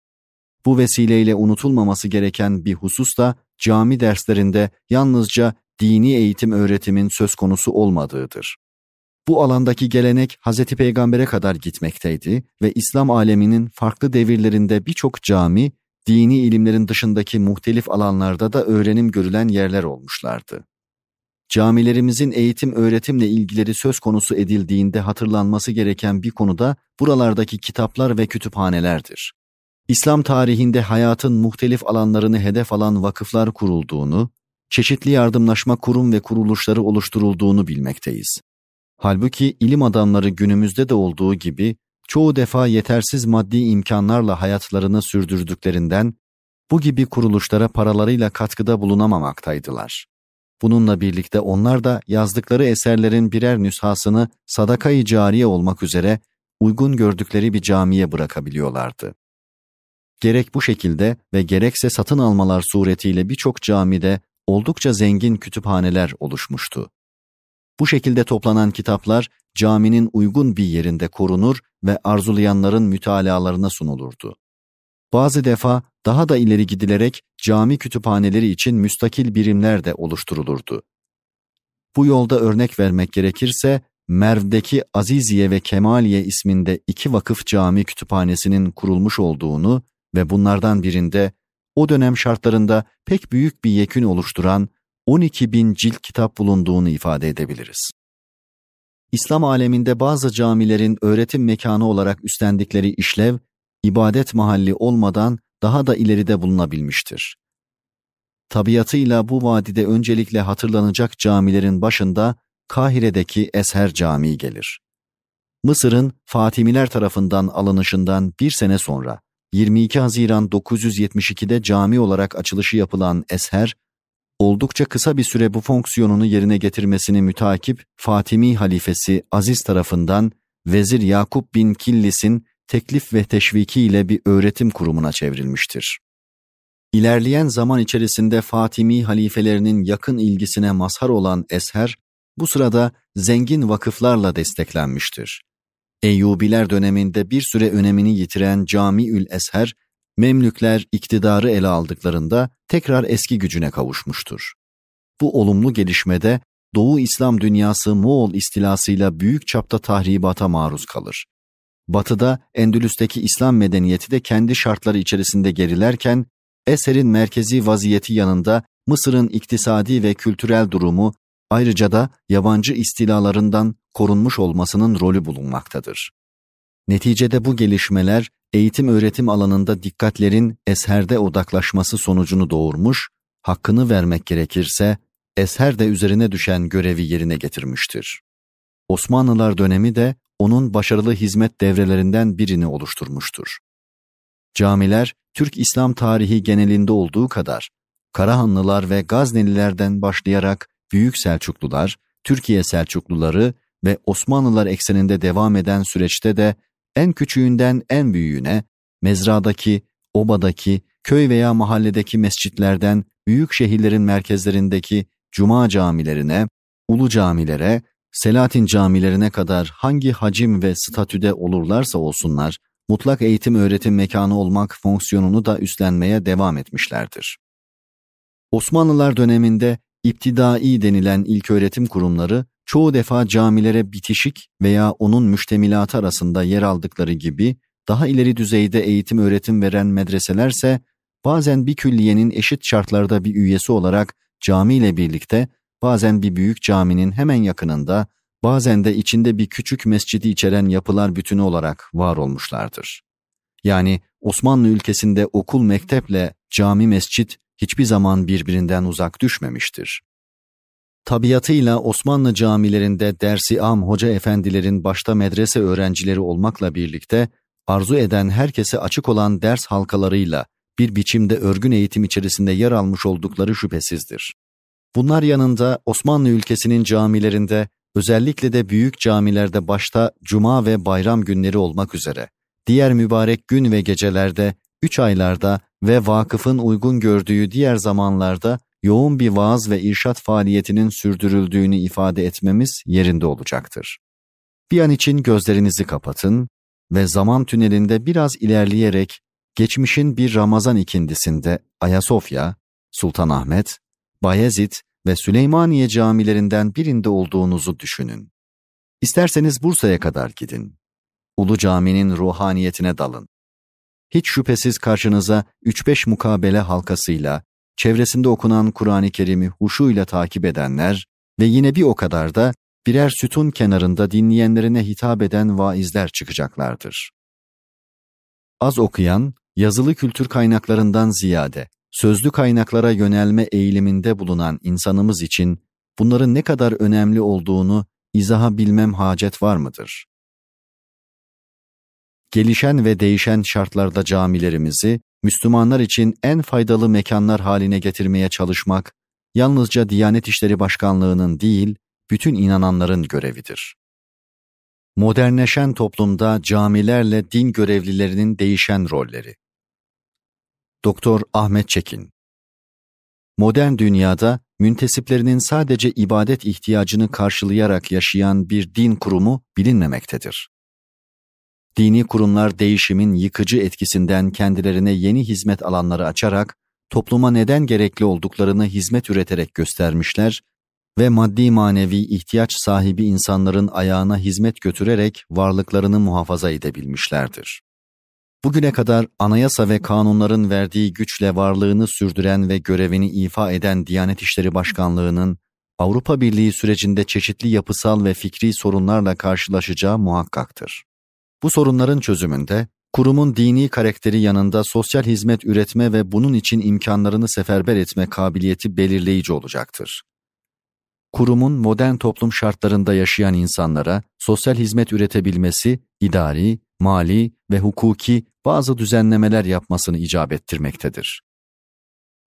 Bu vesileyle unutulmaması gereken bir husus da cami derslerinde yalnızca dini eğitim öğretimin söz konusu olmadığıdır. Bu alandaki gelenek Hz. Peygamber'e kadar gitmekteydi ve İslam aleminin farklı devirlerinde birçok cami, dini ilimlerin dışındaki muhtelif alanlarda da öğrenim görülen yerler olmuşlardı. camilerimizin eğitim öğretimle ilgileri söz konusu edildiğinde hatırlanması gereken bir konuda buralardaki kitaplar ve kütüphanelerdir. İslam tarihinde hayatın muhtelif alanlarını hedef alan vakıflar kurulduğunu, çeşitli yardımlaşma kurum ve kuruluşları oluşturulduğunu bilmekteyiz. Halbuki ilim adamları günümüzde de olduğu gibi çoğu defa yetersiz maddi imkanlarla hayatlarını sürdürdüklerinden bu gibi kuruluşlara paralarıyla katkıda bulunamamaktaydılar. Bununla birlikte onlar da yazdıkları eserlerin birer nüshasını sadaka-i cariye olmak üzere uygun gördükleri bir camiye bırakabiliyorlardı. Gerek bu şekilde ve gerekse satın almalar suretiyle birçok camide oldukça zengin kütüphaneler oluşmuştu. Bu şekilde toplanan kitaplar caminin uygun bir yerinde korunur ve arzulayanların mütalalarına sunulurdu. Bazı defa daha da ileri gidilerek cami kütüphaneleri için müstakil birimler de oluşturulurdu. Bu yolda örnek vermek gerekirse Merv'deki Aziziye ve Kemaliye isminde iki vakıf cami kütüphanesinin kurulmuş olduğunu ve bunlardan birinde o dönem şartlarında pek büyük bir yekün oluşturan 12 bin cilt kitap bulunduğunu ifade edebiliriz. İslam aleminde bazı camilerin öğretim mekanı olarak üstlendikleri işlev, ibadet mahalli olmadan daha da ileride bulunabilmiştir. Tabiatıyla bu vadide öncelikle hatırlanacak camilerin başında Kahire'deki Esher Camii gelir. Mısır'ın Fatimiler tarafından alınışından bir sene sonra 22 Haziran 972'de cami olarak açılışı yapılan Esher, oldukça kısa bir süre bu fonksiyonunu yerine getirmesini mütakip Fatimi halifesi Aziz tarafından Vezir Yakup bin Killis'in teklif ve teşviki ile bir öğretim kurumuna çevrilmiştir. İlerleyen zaman içerisinde Fatimi halifelerinin yakın ilgisine mazhar olan Esher, bu sırada zengin vakıflarla desteklenmiştir. Eyyubiler döneminde bir süre önemini yitiren Camiül Esher, Memlükler iktidarı ele aldıklarında tekrar eski gücüne kavuşmuştur. Bu olumlu gelişmede Doğu İslam dünyası Moğol istilasıyla büyük çapta tahribata maruz kalır. Batıda Endülüs'teki İslam medeniyeti de kendi şartları içerisinde gerilerken, eserin merkezi vaziyeti yanında Mısır'ın iktisadi ve kültürel durumu ayrıca da yabancı istilalarından korunmuş olmasının rolü bulunmaktadır. Neticede bu gelişmeler eğitim öğretim alanında dikkatlerin esherde odaklaşması sonucunu doğurmuş, hakkını vermek gerekirse esher de üzerine düşen görevi yerine getirmiştir. Osmanlılar dönemi de onun başarılı hizmet devrelerinden birini oluşturmuştur. Camiler, Türk İslam tarihi genelinde olduğu kadar, Karahanlılar ve Gaznelilerden başlayarak Büyük Selçuklular, Türkiye Selçukluları ve Osmanlılar ekseninde devam eden süreçte de en küçüğünden en büyüğüne, mezradaki, obadaki, köy veya mahalledeki mescitlerden büyük şehirlerin merkezlerindeki cuma camilerine, ulu camilere, Selatin camilerine kadar hangi hacim ve statüde olurlarsa olsunlar, mutlak eğitim öğretim mekanı olmak fonksiyonunu da üstlenmeye devam etmişlerdir. Osmanlılar döneminde İptidai denilen ilköğretim kurumları çoğu defa camilere bitişik veya onun müştemilatı arasında yer aldıkları gibi daha ileri düzeyde eğitim öğretim veren medreselerse bazen bir külliyenin eşit şartlarda bir üyesi olarak cami ile birlikte bazen bir büyük caminin hemen yakınında bazen de içinde bir küçük mescidi içeren yapılar bütünü olarak var olmuşlardır. Yani Osmanlı ülkesinde okul mekteple cami mescit hiçbir zaman birbirinden uzak düşmemiştir. Tabiatıyla Osmanlı camilerinde dersi am hoca efendilerin başta medrese öğrencileri olmakla birlikte arzu eden herkese açık olan ders halkalarıyla bir biçimde örgün eğitim içerisinde yer almış oldukları şüphesizdir. Bunlar yanında Osmanlı ülkesinin camilerinde özellikle de büyük camilerde başta cuma ve bayram günleri olmak üzere diğer mübarek gün ve gecelerde, üç aylarda ve vakıfın uygun gördüğü diğer zamanlarda yoğun bir vaaz ve irşat faaliyetinin sürdürüldüğünü ifade etmemiz yerinde olacaktır. Bir an için gözlerinizi kapatın ve zaman tünelinde biraz ilerleyerek geçmişin bir Ramazan ikindisinde Ayasofya, Sultanahmet, Bayezid ve Süleymaniye camilerinden birinde olduğunuzu düşünün. İsterseniz Bursa'ya kadar gidin. Ulu Cami'nin ruhaniyetine dalın. Hiç şüphesiz karşınıza 3-5 mukabele halkasıyla, çevresinde okunan Kur'an-ı Kerim'i huşuyla takip edenler ve yine bir o kadar da birer sütun kenarında dinleyenlerine hitap eden vaizler çıkacaklardır. Az okuyan, yazılı kültür kaynaklarından ziyade sözlü kaynaklara yönelme eğiliminde bulunan insanımız için bunların ne kadar önemli olduğunu izaha bilmem hacet var mıdır? Gelişen ve değişen şartlarda camilerimizi Müslümanlar için en faydalı mekanlar haline getirmeye çalışmak yalnızca Diyanet İşleri Başkanlığı'nın değil, bütün inananların görevidir. Modernleşen toplumda camilerle din görevlilerinin değişen rolleri. Doktor Ahmet Çekin Modern dünyada müntesiplerinin sadece ibadet ihtiyacını karşılayarak yaşayan bir din kurumu bilinmemektedir. Dini kurumlar değişimin yıkıcı etkisinden kendilerine yeni hizmet alanları açarak topluma neden gerekli olduklarını hizmet üreterek göstermişler ve maddi manevi ihtiyaç sahibi insanların ayağına hizmet götürerek varlıklarını muhafaza edebilmişlerdir. Bugüne kadar anayasa ve kanunların verdiği güçle varlığını sürdüren ve görevini ifa eden Diyanet İşleri Başkanlığı'nın Avrupa Birliği sürecinde çeşitli yapısal ve fikri sorunlarla karşılaşacağı muhakkaktır. Bu sorunların çözümünde kurumun dini karakteri yanında sosyal hizmet üretme ve bunun için imkanlarını seferber etme kabiliyeti belirleyici olacaktır. Kurumun modern toplum şartlarında yaşayan insanlara sosyal hizmet üretebilmesi, idari, mali ve hukuki bazı düzenlemeler yapmasını icap ettirmektedir.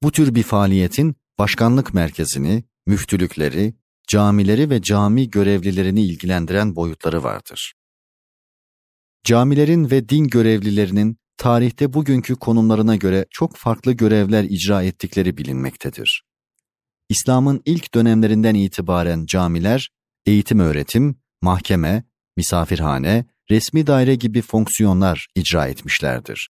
Bu tür bir faaliyetin başkanlık merkezini, müftülükleri, camileri ve cami görevlilerini ilgilendiren boyutları vardır. Camilerin ve din görevlilerinin tarihte bugünkü konumlarına göre çok farklı görevler icra ettikleri bilinmektedir. İslam'ın ilk dönemlerinden itibaren camiler, eğitim öğretim, mahkeme, misafirhane, resmi daire gibi fonksiyonlar icra etmişlerdir.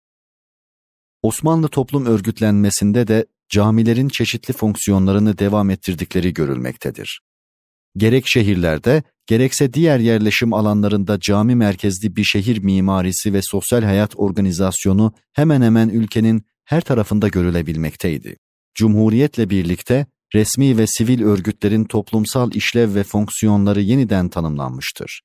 Osmanlı toplum örgütlenmesinde de camilerin çeşitli fonksiyonlarını devam ettirdikleri görülmektedir. Gerek şehirlerde, gerekse diğer yerleşim alanlarında cami merkezli bir şehir mimarisi ve sosyal hayat organizasyonu hemen hemen ülkenin her tarafında görülebilmekteydi. Cumhuriyetle birlikte resmi ve sivil örgütlerin toplumsal işlev ve fonksiyonları yeniden tanımlanmıştır.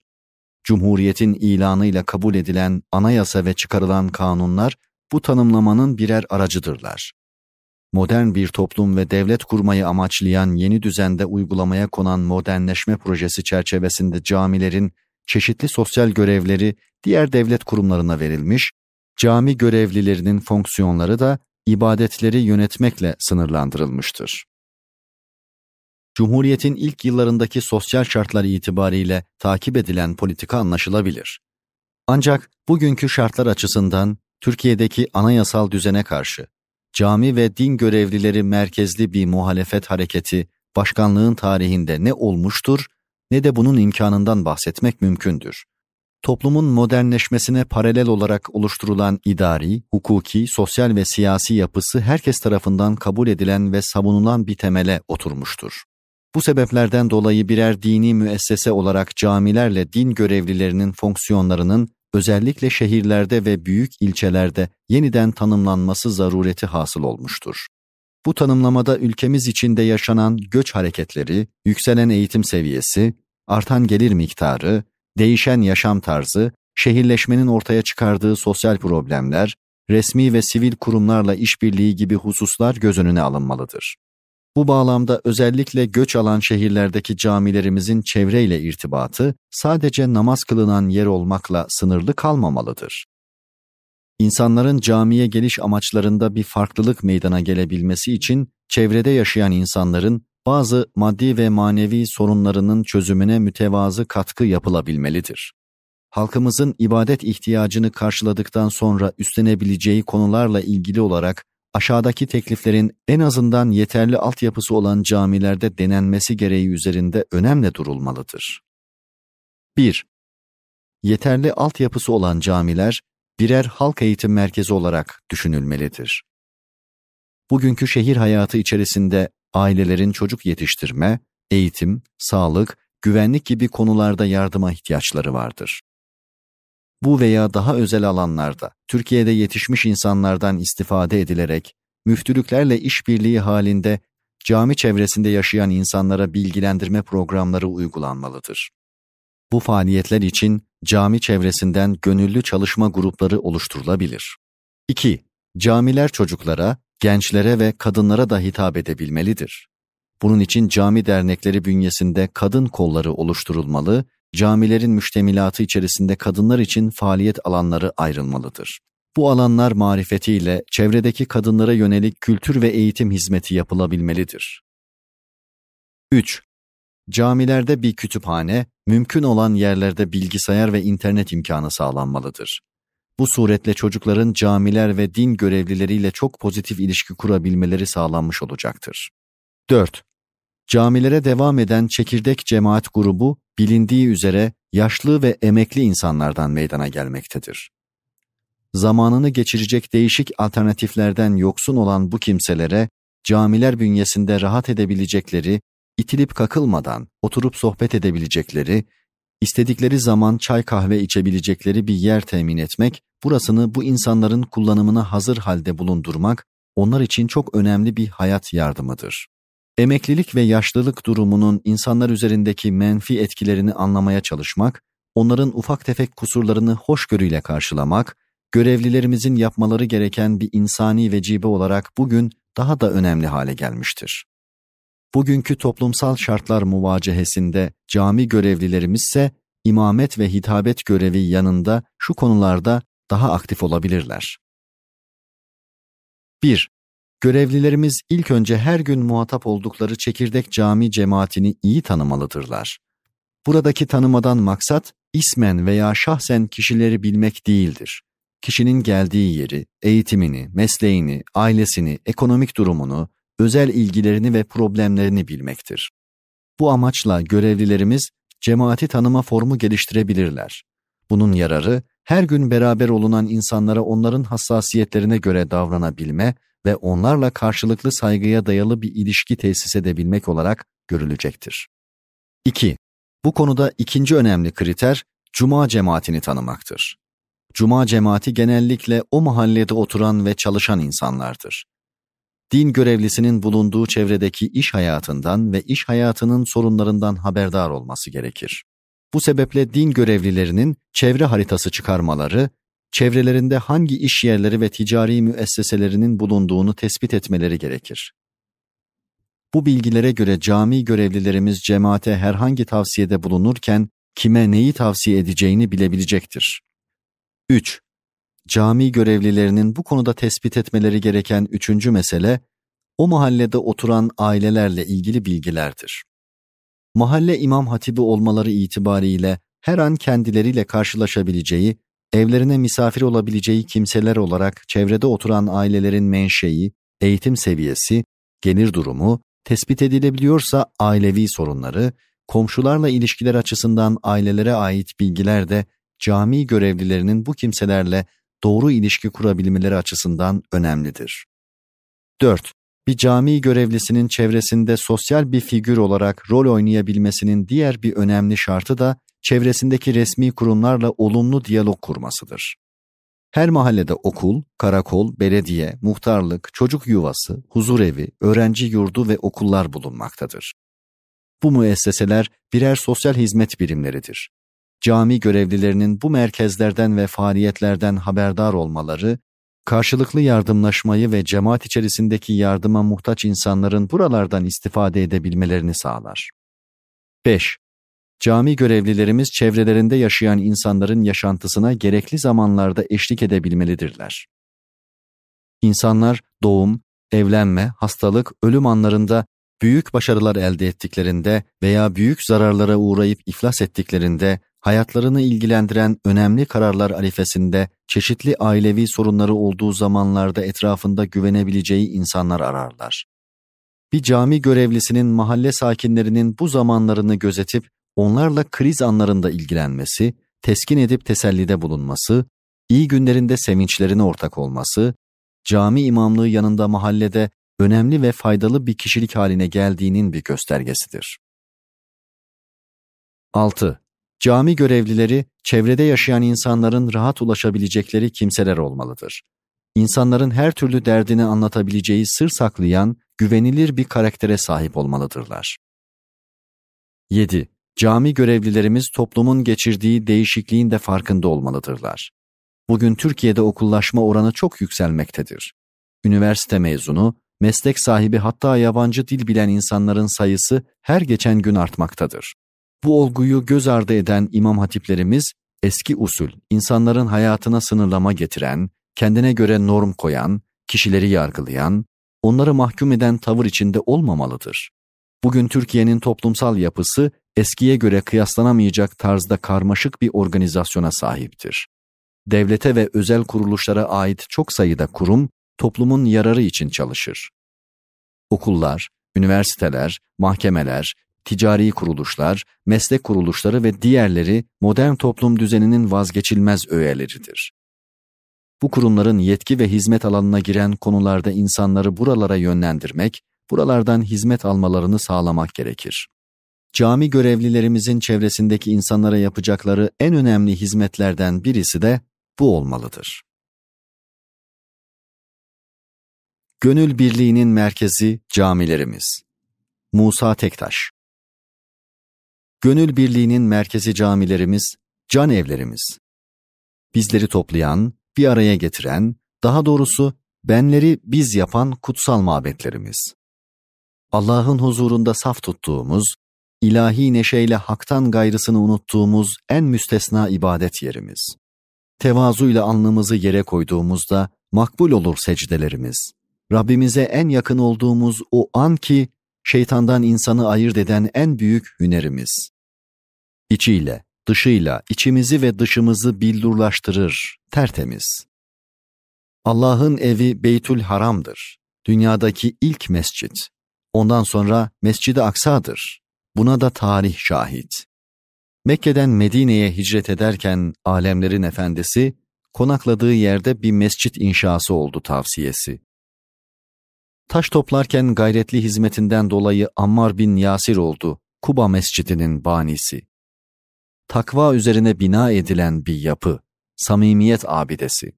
Cumhuriyetin ilanıyla kabul edilen anayasa ve çıkarılan kanunlar bu tanımlamanın birer aracıdırlar. Modern bir toplum ve devlet kurmayı amaçlayan yeni düzende uygulamaya konan modernleşme projesi çerçevesinde camilerin çeşitli sosyal görevleri diğer devlet kurumlarına verilmiş, cami görevlilerinin fonksiyonları da ibadetleri yönetmekle sınırlandırılmıştır. Cumhuriyetin ilk yıllarındaki sosyal şartlar itibariyle takip edilen politika anlaşılabilir. Ancak bugünkü şartlar açısından Türkiye'deki anayasal düzene karşı cami ve din görevlileri merkezli bir muhalefet hareketi başkanlığın tarihinde ne olmuştur ne de bunun imkanından bahsetmek mümkündür. Toplumun modernleşmesine paralel olarak oluşturulan idari, hukuki, sosyal ve siyasi yapısı herkes tarafından kabul edilen ve savunulan bir temele oturmuştur. Bu sebeplerden dolayı birer dini müessese olarak camilerle din görevlilerinin fonksiyonlarının özellikle şehirlerde ve büyük ilçelerde yeniden tanımlanması zarureti hasıl olmuştur. Bu tanımlamada ülkemiz içinde yaşanan göç hareketleri, yükselen eğitim seviyesi, artan gelir miktarı, değişen yaşam tarzı, şehirleşmenin ortaya çıkardığı sosyal problemler, resmi ve sivil kurumlarla işbirliği gibi hususlar göz önüne alınmalıdır. Bu bağlamda özellikle göç alan şehirlerdeki camilerimizin çevreyle irtibatı sadece namaz kılınan yer olmakla sınırlı kalmamalıdır. İnsanların camiye geliş amaçlarında bir farklılık meydana gelebilmesi için çevrede yaşayan insanların bazı maddi ve manevi sorunlarının çözümüne mütevazı katkı yapılabilmelidir. Halkımızın ibadet ihtiyacını karşıladıktan sonra üstlenebileceği konularla ilgili olarak aşağıdaki tekliflerin en azından yeterli altyapısı olan camilerde denenmesi gereği üzerinde önemli durulmalıdır. 1. Yeterli altyapısı olan camiler birer halk eğitim merkezi olarak düşünülmelidir. Bugünkü şehir hayatı içerisinde ailelerin çocuk yetiştirme, eğitim, sağlık, güvenlik gibi konularda yardıma ihtiyaçları vardır. Bu veya daha özel alanlarda Türkiye'de yetişmiş insanlardan istifade edilerek müftülüklerle işbirliği halinde cami çevresinde yaşayan insanlara bilgilendirme programları uygulanmalıdır. Bu faaliyetler için cami çevresinden gönüllü çalışma grupları oluşturulabilir. 2. Camiler çocuklara, gençlere ve kadınlara da hitap edebilmelidir. Bunun için cami dernekleri bünyesinde kadın kolları oluşturulmalı, camilerin müştemilatı içerisinde kadınlar için faaliyet alanları ayrılmalıdır. Bu alanlar marifetiyle çevredeki kadınlara yönelik kültür ve eğitim hizmeti yapılabilmelidir. 3. Camilerde bir kütüphane, mümkün olan yerlerde bilgisayar ve internet imkanı sağlanmalıdır. Bu suretle çocukların camiler ve din görevlileriyle çok pozitif ilişki kurabilmeleri sağlanmış olacaktır. 4. Camilere devam eden çekirdek cemaat grubu bilindiği üzere yaşlı ve emekli insanlardan meydana gelmektedir. Zamanını geçirecek değişik alternatiflerden yoksun olan bu kimselere camiler bünyesinde rahat edebilecekleri, itilip kakılmadan oturup sohbet edebilecekleri, istedikleri zaman çay kahve içebilecekleri bir yer temin etmek, burasını bu insanların kullanımına hazır halde bulundurmak, onlar için çok önemli bir hayat yardımıdır. Emeklilik ve yaşlılık durumunun insanlar üzerindeki menfi etkilerini anlamaya çalışmak, onların ufak tefek kusurlarını hoşgörüyle karşılamak, görevlilerimizin yapmaları gereken bir insani vecibe olarak bugün daha da önemli hale gelmiştir. Bugünkü toplumsal şartlar muvacehesinde cami görevlilerimiz ise imamet ve hitabet görevi yanında şu konularda daha aktif olabilirler. 1. Görevlilerimiz ilk önce her gün muhatap oldukları çekirdek cami cemaatini iyi tanımalıdırlar. Buradaki tanımadan maksat ismen veya şahsen kişileri bilmek değildir. Kişinin geldiği yeri, eğitimini, mesleğini, ailesini, ekonomik durumunu, özel ilgilerini ve problemlerini bilmektir. Bu amaçla görevlilerimiz cemaati tanıma formu geliştirebilirler. Bunun yararı her gün beraber olunan insanlara onların hassasiyetlerine göre davranabilme ve onlarla karşılıklı saygıya dayalı bir ilişki tesis edebilmek olarak görülecektir. 2. Bu konuda ikinci önemli kriter Cuma cemaatini tanımaktır. Cuma cemaati genellikle o mahallede oturan ve çalışan insanlardır. Din görevlisinin bulunduğu çevredeki iş hayatından ve iş hayatının sorunlarından haberdar olması gerekir. Bu sebeple din görevlilerinin çevre haritası çıkarmaları çevrelerinde hangi iş yerleri ve ticari müesseselerinin bulunduğunu tespit etmeleri gerekir. Bu bilgilere göre cami görevlilerimiz cemaate herhangi tavsiyede bulunurken kime neyi tavsiye edeceğini bilebilecektir. 3. Cami görevlilerinin bu konuda tespit etmeleri gereken üçüncü mesele, o mahallede oturan ailelerle ilgili bilgilerdir. Mahalle imam hatibi olmaları itibariyle her an kendileriyle karşılaşabileceği evlerine misafir olabileceği kimseler olarak çevrede oturan ailelerin menşei, eğitim seviyesi, gelir durumu, tespit edilebiliyorsa ailevi sorunları, komşularla ilişkiler açısından ailelere ait bilgiler de cami görevlilerinin bu kimselerle doğru ilişki kurabilmeleri açısından önemlidir. 4. Bir cami görevlisinin çevresinde sosyal bir figür olarak rol oynayabilmesinin diğer bir önemli şartı da çevresindeki resmi kurumlarla olumlu diyalog kurmasıdır. Her mahallede okul, karakol, belediye, muhtarlık, çocuk yuvası, huzurevi, öğrenci yurdu ve okullar bulunmaktadır. Bu müesseseler birer sosyal hizmet birimleridir. Cami görevlilerinin bu merkezlerden ve faaliyetlerden haberdar olmaları, karşılıklı yardımlaşmayı ve cemaat içerisindeki yardıma muhtaç insanların buralardan istifade edebilmelerini sağlar. 5. Cami görevlilerimiz çevrelerinde yaşayan insanların yaşantısına gerekli zamanlarda eşlik edebilmelidirler. İnsanlar doğum, evlenme, hastalık, ölüm anlarında büyük başarılar elde ettiklerinde veya büyük zararlara uğrayıp iflas ettiklerinde hayatlarını ilgilendiren önemli kararlar arifesinde çeşitli ailevi sorunları olduğu zamanlarda etrafında güvenebileceği insanlar ararlar. Bir cami görevlisinin mahalle sakinlerinin bu zamanlarını gözetip onlarla kriz anlarında ilgilenmesi, teskin edip tesellide bulunması, iyi günlerinde sevinçlerine ortak olması, cami imamlığı yanında mahallede önemli ve faydalı bir kişilik haline geldiğinin bir göstergesidir. 6. Cami görevlileri çevrede yaşayan insanların rahat ulaşabilecekleri kimseler olmalıdır. İnsanların her türlü derdini anlatabileceği sır saklayan, güvenilir bir karaktere sahip olmalıdırlar. 7. Cami görevlilerimiz toplumun geçirdiği değişikliğin de farkında olmalıdırlar. Bugün Türkiye'de okullaşma oranı çok yükselmektedir. Üniversite mezunu, meslek sahibi hatta yabancı dil bilen insanların sayısı her geçen gün artmaktadır. Bu olguyu göz ardı eden imam hatiplerimiz eski usul, insanların hayatına sınırlama getiren, kendine göre norm koyan, kişileri yargılayan, onları mahkum eden tavır içinde olmamalıdır. Bugün Türkiye'nin toplumsal yapısı eskiye göre kıyaslanamayacak tarzda karmaşık bir organizasyona sahiptir. Devlete ve özel kuruluşlara ait çok sayıda kurum toplumun yararı için çalışır. Okullar, üniversiteler, mahkemeler, ticari kuruluşlar, meslek kuruluşları ve diğerleri modern toplum düzeninin vazgeçilmez öğeleridir. Bu kurumların yetki ve hizmet alanına giren konularda insanları buralara yönlendirmek, buralardan hizmet almalarını sağlamak gerekir. Cami görevlilerimizin çevresindeki insanlara yapacakları en önemli hizmetlerden birisi de bu olmalıdır. Gönül birliğinin merkezi camilerimiz. Musa Tektaş Gönül birliğinin merkezi camilerimiz, can evlerimiz. Bizleri toplayan, bir araya getiren, daha doğrusu benleri biz yapan kutsal mabetlerimiz. Allah'ın huzurunda saf tuttuğumuz, ilahi neşeyle haktan gayrısını unuttuğumuz en müstesna ibadet yerimiz. Tevazuyla alnımızı yere koyduğumuzda makbul olur secdelerimiz. Rabbimize en yakın olduğumuz o an ki şeytandan insanı ayırt eden en büyük hünerimiz. İçiyle, dışıyla içimizi ve dışımızı bildurlaştırır, tertemiz. Allah'ın evi Beytül Haram'dır. Dünyadaki ilk mescit. Ondan sonra Mescid-i Aksa'dır. Buna da tarih şahit. Mekke'den Medine'ye hicret ederken alemlerin efendisi, konakladığı yerde bir mescit inşası oldu tavsiyesi. Taş toplarken gayretli hizmetinden dolayı Ammar bin Yasir oldu, Kuba Mescidi'nin banisi. Takva üzerine bina edilen bir yapı, samimiyet abidesi.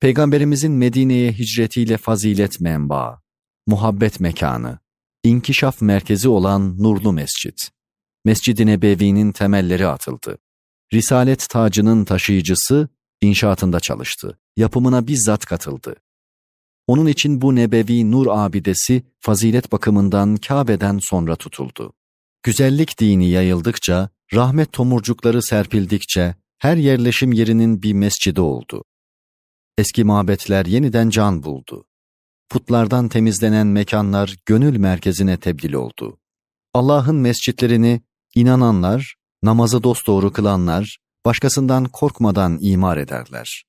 Peygamberimizin Medine'ye hicretiyle fazilet menbaı, muhabbet mekanı, inkişaf merkezi olan Nurlu Mescit. Mescid-i Nebevi'nin temelleri atıldı. Risalet tacının taşıyıcısı inşaatında çalıştı. Yapımına bizzat katıldı. Onun için bu nebevi nur abidesi fazilet bakımından Kabe'den sonra tutuldu. Güzellik dini yayıldıkça, rahmet tomurcukları serpildikçe her yerleşim yerinin bir mescidi oldu. Eski mabetler yeniden can buldu. Putlardan temizlenen mekanlar gönül merkezine tebdil oldu. Allah'ın mescitlerini inananlar, namazı dosdoğru kılanlar, başkasından korkmadan imar ederler.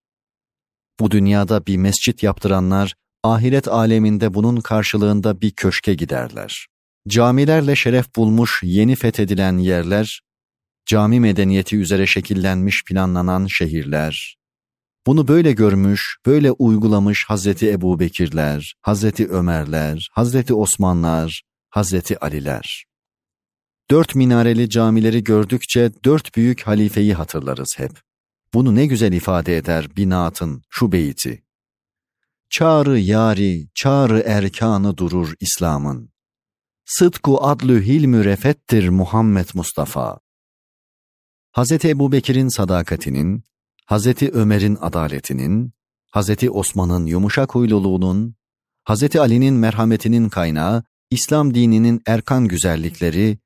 Bu dünyada bir mescit yaptıranlar, ahiret aleminde bunun karşılığında bir köşke giderler. Camilerle şeref bulmuş yeni fethedilen yerler, cami medeniyeti üzere şekillenmiş planlanan şehirler, bunu böyle görmüş, böyle uygulamış Hazreti Ebu Bekirler, Hazreti Ömerler, Hazreti Osmanlar, Hazreti Aliler. Dört minareli camileri gördükçe dört büyük halifeyi hatırlarız hep. Bunu ne güzel ifade eder binaatın şu beyti. Çağrı yari, çağrı erkanı durur İslam'ın. Sıdku adlü hilmü refettir Muhammed Mustafa. Hz. Ebu Bekir'in sadakatinin, Hazreti Ömer'in adaletinin, Hazreti Osman'ın yumuşak huyluluğunun, Hazreti Ali'nin merhametinin kaynağı, İslam dininin erkan güzellikleri,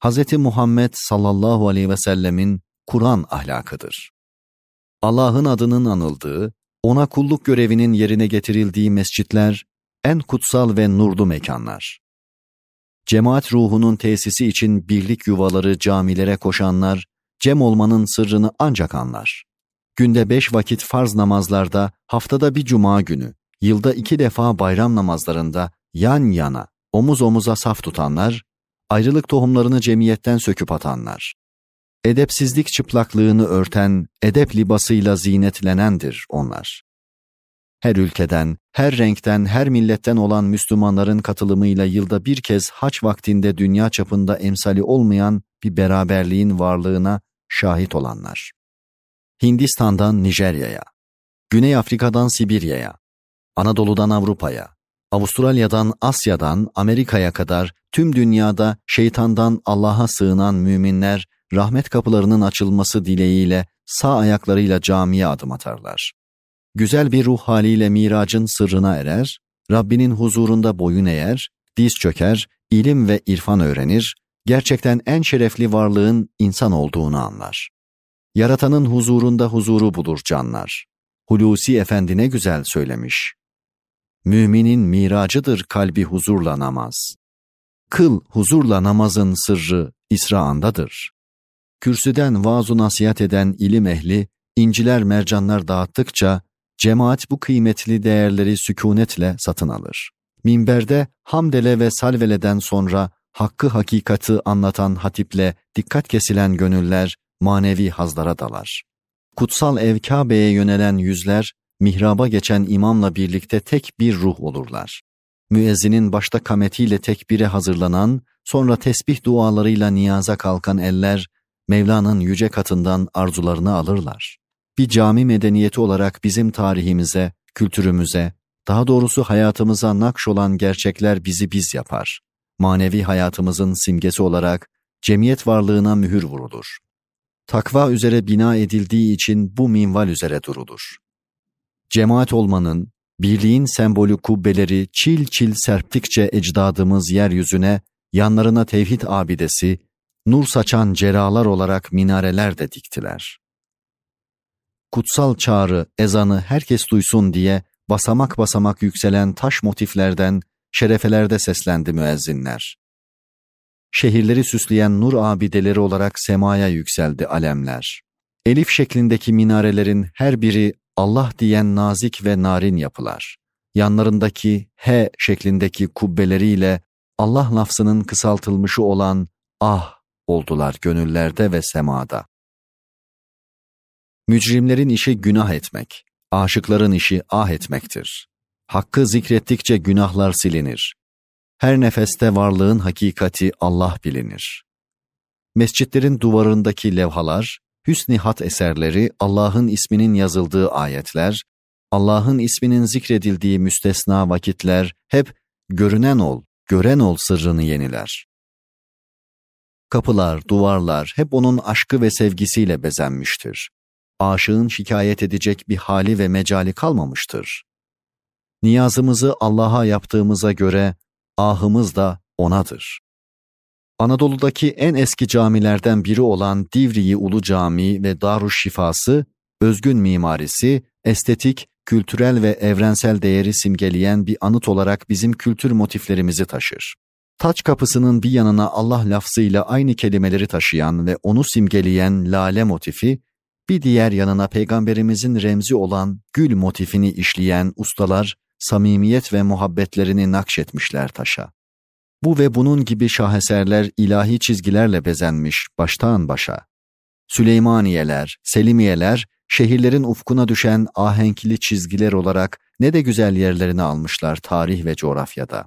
Hazreti Muhammed sallallahu aleyhi ve sellemin Kur'an ahlakıdır. Allah'ın adının anıldığı, ona kulluk görevinin yerine getirildiği mescitler, en kutsal ve nurlu mekanlar. Cemaat ruhunun tesisi için birlik yuvaları camilere koşanlar, cem olmanın sırrını ancak anlar günde beş vakit farz namazlarda, haftada bir cuma günü, yılda iki defa bayram namazlarında yan yana, omuz omuza saf tutanlar, ayrılık tohumlarını cemiyetten söküp atanlar. Edepsizlik çıplaklığını örten, edep libasıyla zinetlenendir onlar. Her ülkeden, her renkten, her milletten olan Müslümanların katılımıyla yılda bir kez haç vaktinde dünya çapında emsali olmayan bir beraberliğin varlığına şahit olanlar. Hindistan'dan Nijerya'ya, Güney Afrika'dan Sibirya'ya, Anadolu'dan Avrupa'ya, Avustralya'dan Asya'dan Amerika'ya kadar tüm dünyada şeytandan Allah'a sığınan müminler rahmet kapılarının açılması dileğiyle sağ ayaklarıyla camiye adım atarlar. Güzel bir ruh haliyle miracın sırrına erer, Rabbinin huzurunda boyun eğer, diz çöker, ilim ve irfan öğrenir, gerçekten en şerefli varlığın insan olduğunu anlar. Yaratanın huzurunda huzuru bulur canlar. Hulusi Efendi ne güzel söylemiş. Müminin miracıdır kalbi huzurla namaz. Kıl huzurla namazın sırrı İsra'andadır. Kürsüden vaaz nasihat eden ilim ehli, inciler mercanlar dağıttıkça, cemaat bu kıymetli değerleri sükunetle satın alır. Minberde hamdele ve salveleden sonra hakkı hakikati anlatan hatiple dikkat kesilen gönüller manevi hazlara dalar. Kutsal ev Kabe'ye yönelen yüzler, mihraba geçen imamla birlikte tek bir ruh olurlar. Müezzinin başta kametiyle tekbire hazırlanan, sonra tesbih dualarıyla niyaza kalkan eller, Mevla'nın yüce katından arzularını alırlar. Bir cami medeniyeti olarak bizim tarihimize, kültürümüze, daha doğrusu hayatımıza nakş olan gerçekler bizi biz yapar. Manevi hayatımızın simgesi olarak cemiyet varlığına mühür vurulur. Takva üzere bina edildiği için bu minval üzere durulur. Cemaat olmanın, birliğin sembolü kubbeleri çil çil serptikçe ecdadımız yeryüzüne, yanlarına tevhid abidesi, nur saçan ceralar olarak minareler de diktiler. Kutsal çağrı, ezanı herkes duysun diye basamak basamak yükselen taş motiflerden şerefelerde seslendi müezzinler. Şehirleri süsleyen nur abideleri olarak semaya yükseldi alemler. Elif şeklindeki minarelerin her biri Allah diyen nazik ve narin yapılar. Yanlarındaki H şeklindeki kubbeleriyle Allah lafzının kısaltılmışı olan ah oldular gönüllerde ve semada. Mücrimlerin işi günah etmek, aşıkların işi ah etmektir. Hakkı zikrettikçe günahlar silinir. Her nefeste varlığın hakikati Allah bilinir. Mescitlerin duvarındaki levhalar, hüsn hat eserleri, Allah'ın isminin yazıldığı ayetler, Allah'ın isminin zikredildiği müstesna vakitler hep görünen ol, gören ol sırrını yeniler. Kapılar, duvarlar hep onun aşkı ve sevgisiyle bezenmiştir. Aşığın şikayet edecek bir hali ve mecali kalmamıştır. Niyazımızı Allah'a yaptığımıza göre ahımız da O'nadır. Anadolu'daki en eski camilerden biri olan Divriği Ulu Camii ve Daruş Şifası, özgün mimarisi, estetik, kültürel ve evrensel değeri simgeleyen bir anıt olarak bizim kültür motiflerimizi taşır. Taç kapısının bir yanına Allah lafzıyla aynı kelimeleri taşıyan ve onu simgeleyen lale motifi, bir diğer yanına peygamberimizin remzi olan gül motifini işleyen ustalar, samimiyet ve muhabbetlerini nakşetmişler taşa. Bu ve bunun gibi şaheserler ilahi çizgilerle bezenmiş baştan başa. Süleymaniyeler, Selimiyeler, şehirlerin ufkuna düşen ahenkli çizgiler olarak ne de güzel yerlerini almışlar tarih ve coğrafyada.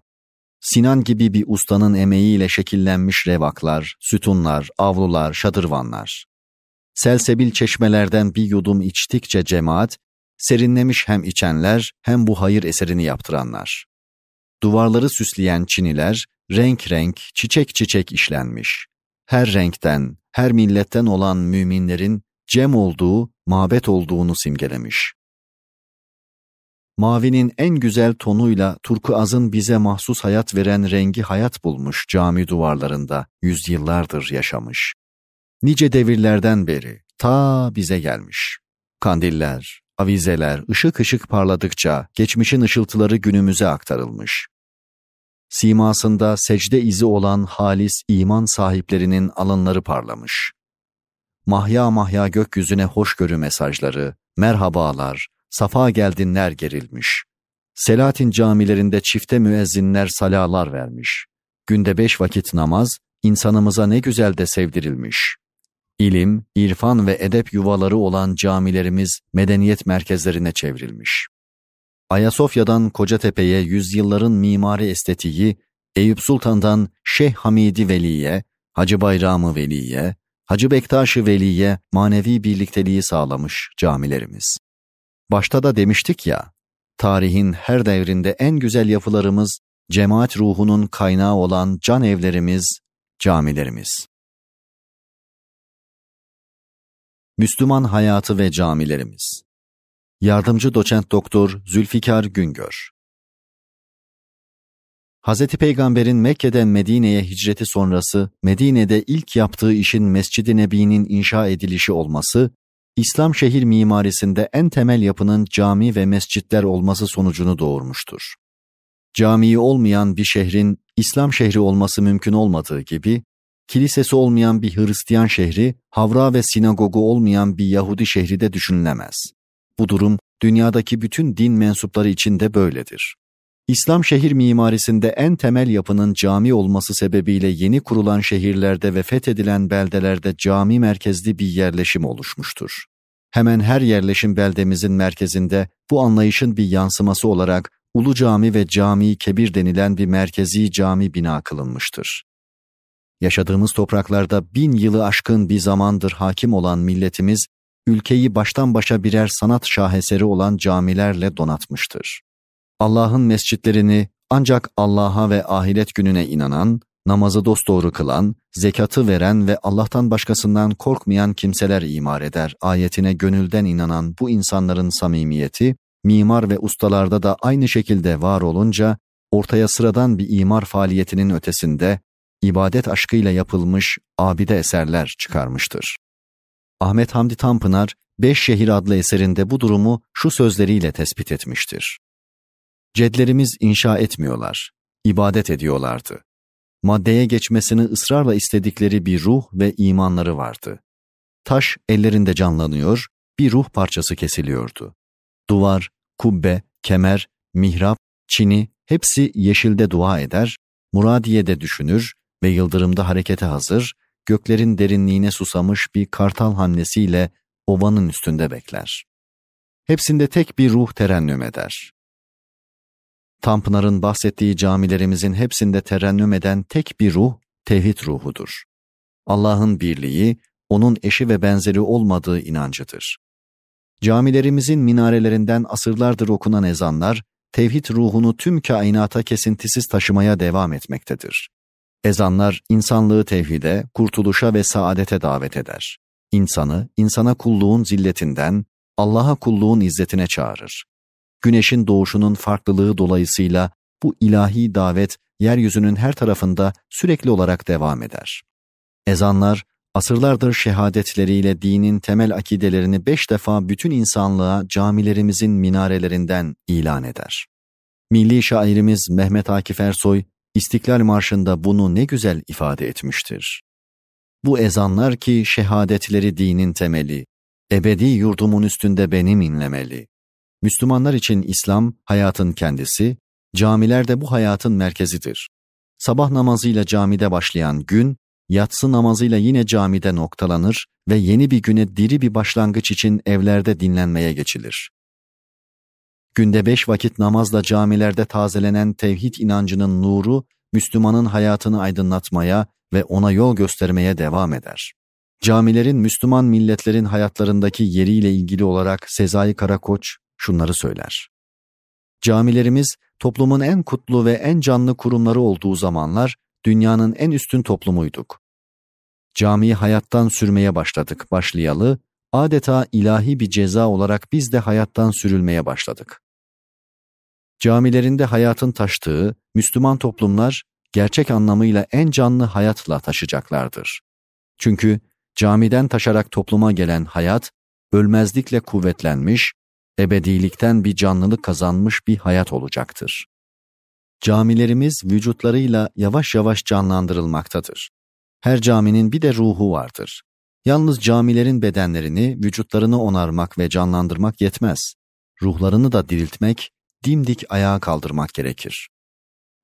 Sinan gibi bir ustanın emeğiyle şekillenmiş revaklar, sütunlar, avlular, şadırvanlar. Selsebil çeşmelerden bir yudum içtikçe cemaat, serinlemiş hem içenler hem bu hayır eserini yaptıranlar. Duvarları süsleyen çiniler, renk renk, çiçek çiçek işlenmiş. Her renkten, her milletten olan müminlerin cem olduğu, mabet olduğunu simgelemiş. Mavinin en güzel tonuyla turkuazın bize mahsus hayat veren rengi hayat bulmuş cami duvarlarında yüzyıllardır yaşamış. Nice devirlerden beri ta bize gelmiş. Kandiller, avizeler ışık ışık parladıkça geçmişin ışıltıları günümüze aktarılmış. Simasında secde izi olan halis iman sahiplerinin alınları parlamış. Mahya mahya gökyüzüne hoşgörü mesajları, merhabalar, safa geldinler gerilmiş. Selatin camilerinde çifte müezzinler salalar vermiş. Günde beş vakit namaz, insanımıza ne güzel de sevdirilmiş. İlim, irfan ve edep yuvaları olan camilerimiz medeniyet merkezlerine çevrilmiş. Ayasofya'dan Kocatepe'ye yüzyılların mimari estetiği, Eyüp Sultan'dan Şeyh Hamidi Veli'ye, Hacı Bayramı Veli'ye, Hacı Bektaş-ı Veli'ye manevi birlikteliği sağlamış camilerimiz. Başta da demiştik ya, tarihin her devrinde en güzel yapılarımız, cemaat ruhunun kaynağı olan can evlerimiz, camilerimiz. Müslüman hayatı ve camilerimiz. Yardımcı doçent doktor Zülfikar Güngör. Hz. Peygamber'in Mekke'den Medine'ye hicreti sonrası Medine'de ilk yaptığı işin Mescid-i Nebi'nin inşa edilişi olması, İslam şehir mimarisinde en temel yapının cami ve mescitler olması sonucunu doğurmuştur. Camii olmayan bir şehrin İslam şehri olması mümkün olmadığı gibi, kilisesi olmayan bir Hristiyan şehri, havra ve sinagogu olmayan bir Yahudi şehri de düşünülemez. Bu durum dünyadaki bütün din mensupları için de böyledir. İslam şehir mimarisinde en temel yapının cami olması sebebiyle yeni kurulan şehirlerde ve fethedilen beldelerde cami merkezli bir yerleşim oluşmuştur. Hemen her yerleşim beldemizin merkezinde bu anlayışın bir yansıması olarak Ulu Cami ve Cami Kebir denilen bir merkezi cami bina kılınmıştır. Yaşadığımız topraklarda bin yılı aşkın bir zamandır hakim olan milletimiz, ülkeyi baştan başa birer sanat şaheseri olan camilerle donatmıştır. Allah'ın mescitlerini ancak Allah'a ve ahiret gününe inanan, namazı dosdoğru kılan, zekatı veren ve Allah'tan başkasından korkmayan kimseler imar eder ayetine gönülden inanan bu insanların samimiyeti, mimar ve ustalarda da aynı şekilde var olunca, ortaya sıradan bir imar faaliyetinin ötesinde, ibadet aşkıyla yapılmış abide eserler çıkarmıştır. Ahmet Hamdi Tanpınar, Beş Şehir adlı eserinde bu durumu şu sözleriyle tespit etmiştir. Cedlerimiz inşa etmiyorlar, ibadet ediyorlardı. Maddeye geçmesini ısrarla istedikleri bir ruh ve imanları vardı. Taş ellerinde canlanıyor, bir ruh parçası kesiliyordu. Duvar, kubbe, kemer, mihrap, çini hepsi yeşilde dua eder, Muradiye'de düşünür ve yıldırımda harekete hazır, göklerin derinliğine susamış bir kartal hamlesiyle ovanın üstünde bekler. Hepsinde tek bir ruh terennüm eder. Tanpınar'ın bahsettiği camilerimizin hepsinde terennüm eden tek bir ruh, tevhid ruhudur. Allah'ın birliği, onun eşi ve benzeri olmadığı inancıdır. Camilerimizin minarelerinden asırlardır okunan ezanlar, tevhid ruhunu tüm kainata kesintisiz taşımaya devam etmektedir. Ezanlar insanlığı tevhide, kurtuluşa ve saadete davet eder. İnsanı, insana kulluğun zilletinden, Allah'a kulluğun izzetine çağırır güneşin doğuşunun farklılığı dolayısıyla bu ilahi davet yeryüzünün her tarafında sürekli olarak devam eder. Ezanlar, asırlardır şehadetleriyle dinin temel akidelerini beş defa bütün insanlığa camilerimizin minarelerinden ilan eder. Milli şairimiz Mehmet Akif Ersoy, İstiklal Marşı'nda bunu ne güzel ifade etmiştir. Bu ezanlar ki şehadetleri dinin temeli, ebedi yurdumun üstünde benim inlemeli. Müslümanlar için İslam hayatın kendisi, camiler de bu hayatın merkezidir. Sabah namazıyla camide başlayan gün, yatsı namazıyla yine camide noktalanır ve yeni bir güne diri bir başlangıç için evlerde dinlenmeye geçilir. Günde beş vakit namazla camilerde tazelenen tevhid inancının nuru, Müslümanın hayatını aydınlatmaya ve ona yol göstermeye devam eder. Camilerin Müslüman milletlerin hayatlarındaki yeriyle ilgili olarak Sezai Karakoç şunları söyler. Camilerimiz toplumun en kutlu ve en canlı kurumları olduğu zamanlar dünyanın en üstün toplumuyduk. Camiyi hayattan sürmeye başladık başlayalı, adeta ilahi bir ceza olarak biz de hayattan sürülmeye başladık. Camilerinde hayatın taştığı Müslüman toplumlar gerçek anlamıyla en canlı hayatla taşıyacaklardır. Çünkü camiden taşarak topluma gelen hayat, ölmezlikle kuvvetlenmiş, ebedilikten bir canlılık kazanmış bir hayat olacaktır. Camilerimiz vücutlarıyla yavaş yavaş canlandırılmaktadır. Her caminin bir de ruhu vardır. Yalnız camilerin bedenlerini, vücutlarını onarmak ve canlandırmak yetmez. Ruhlarını da diriltmek, dimdik ayağa kaldırmak gerekir.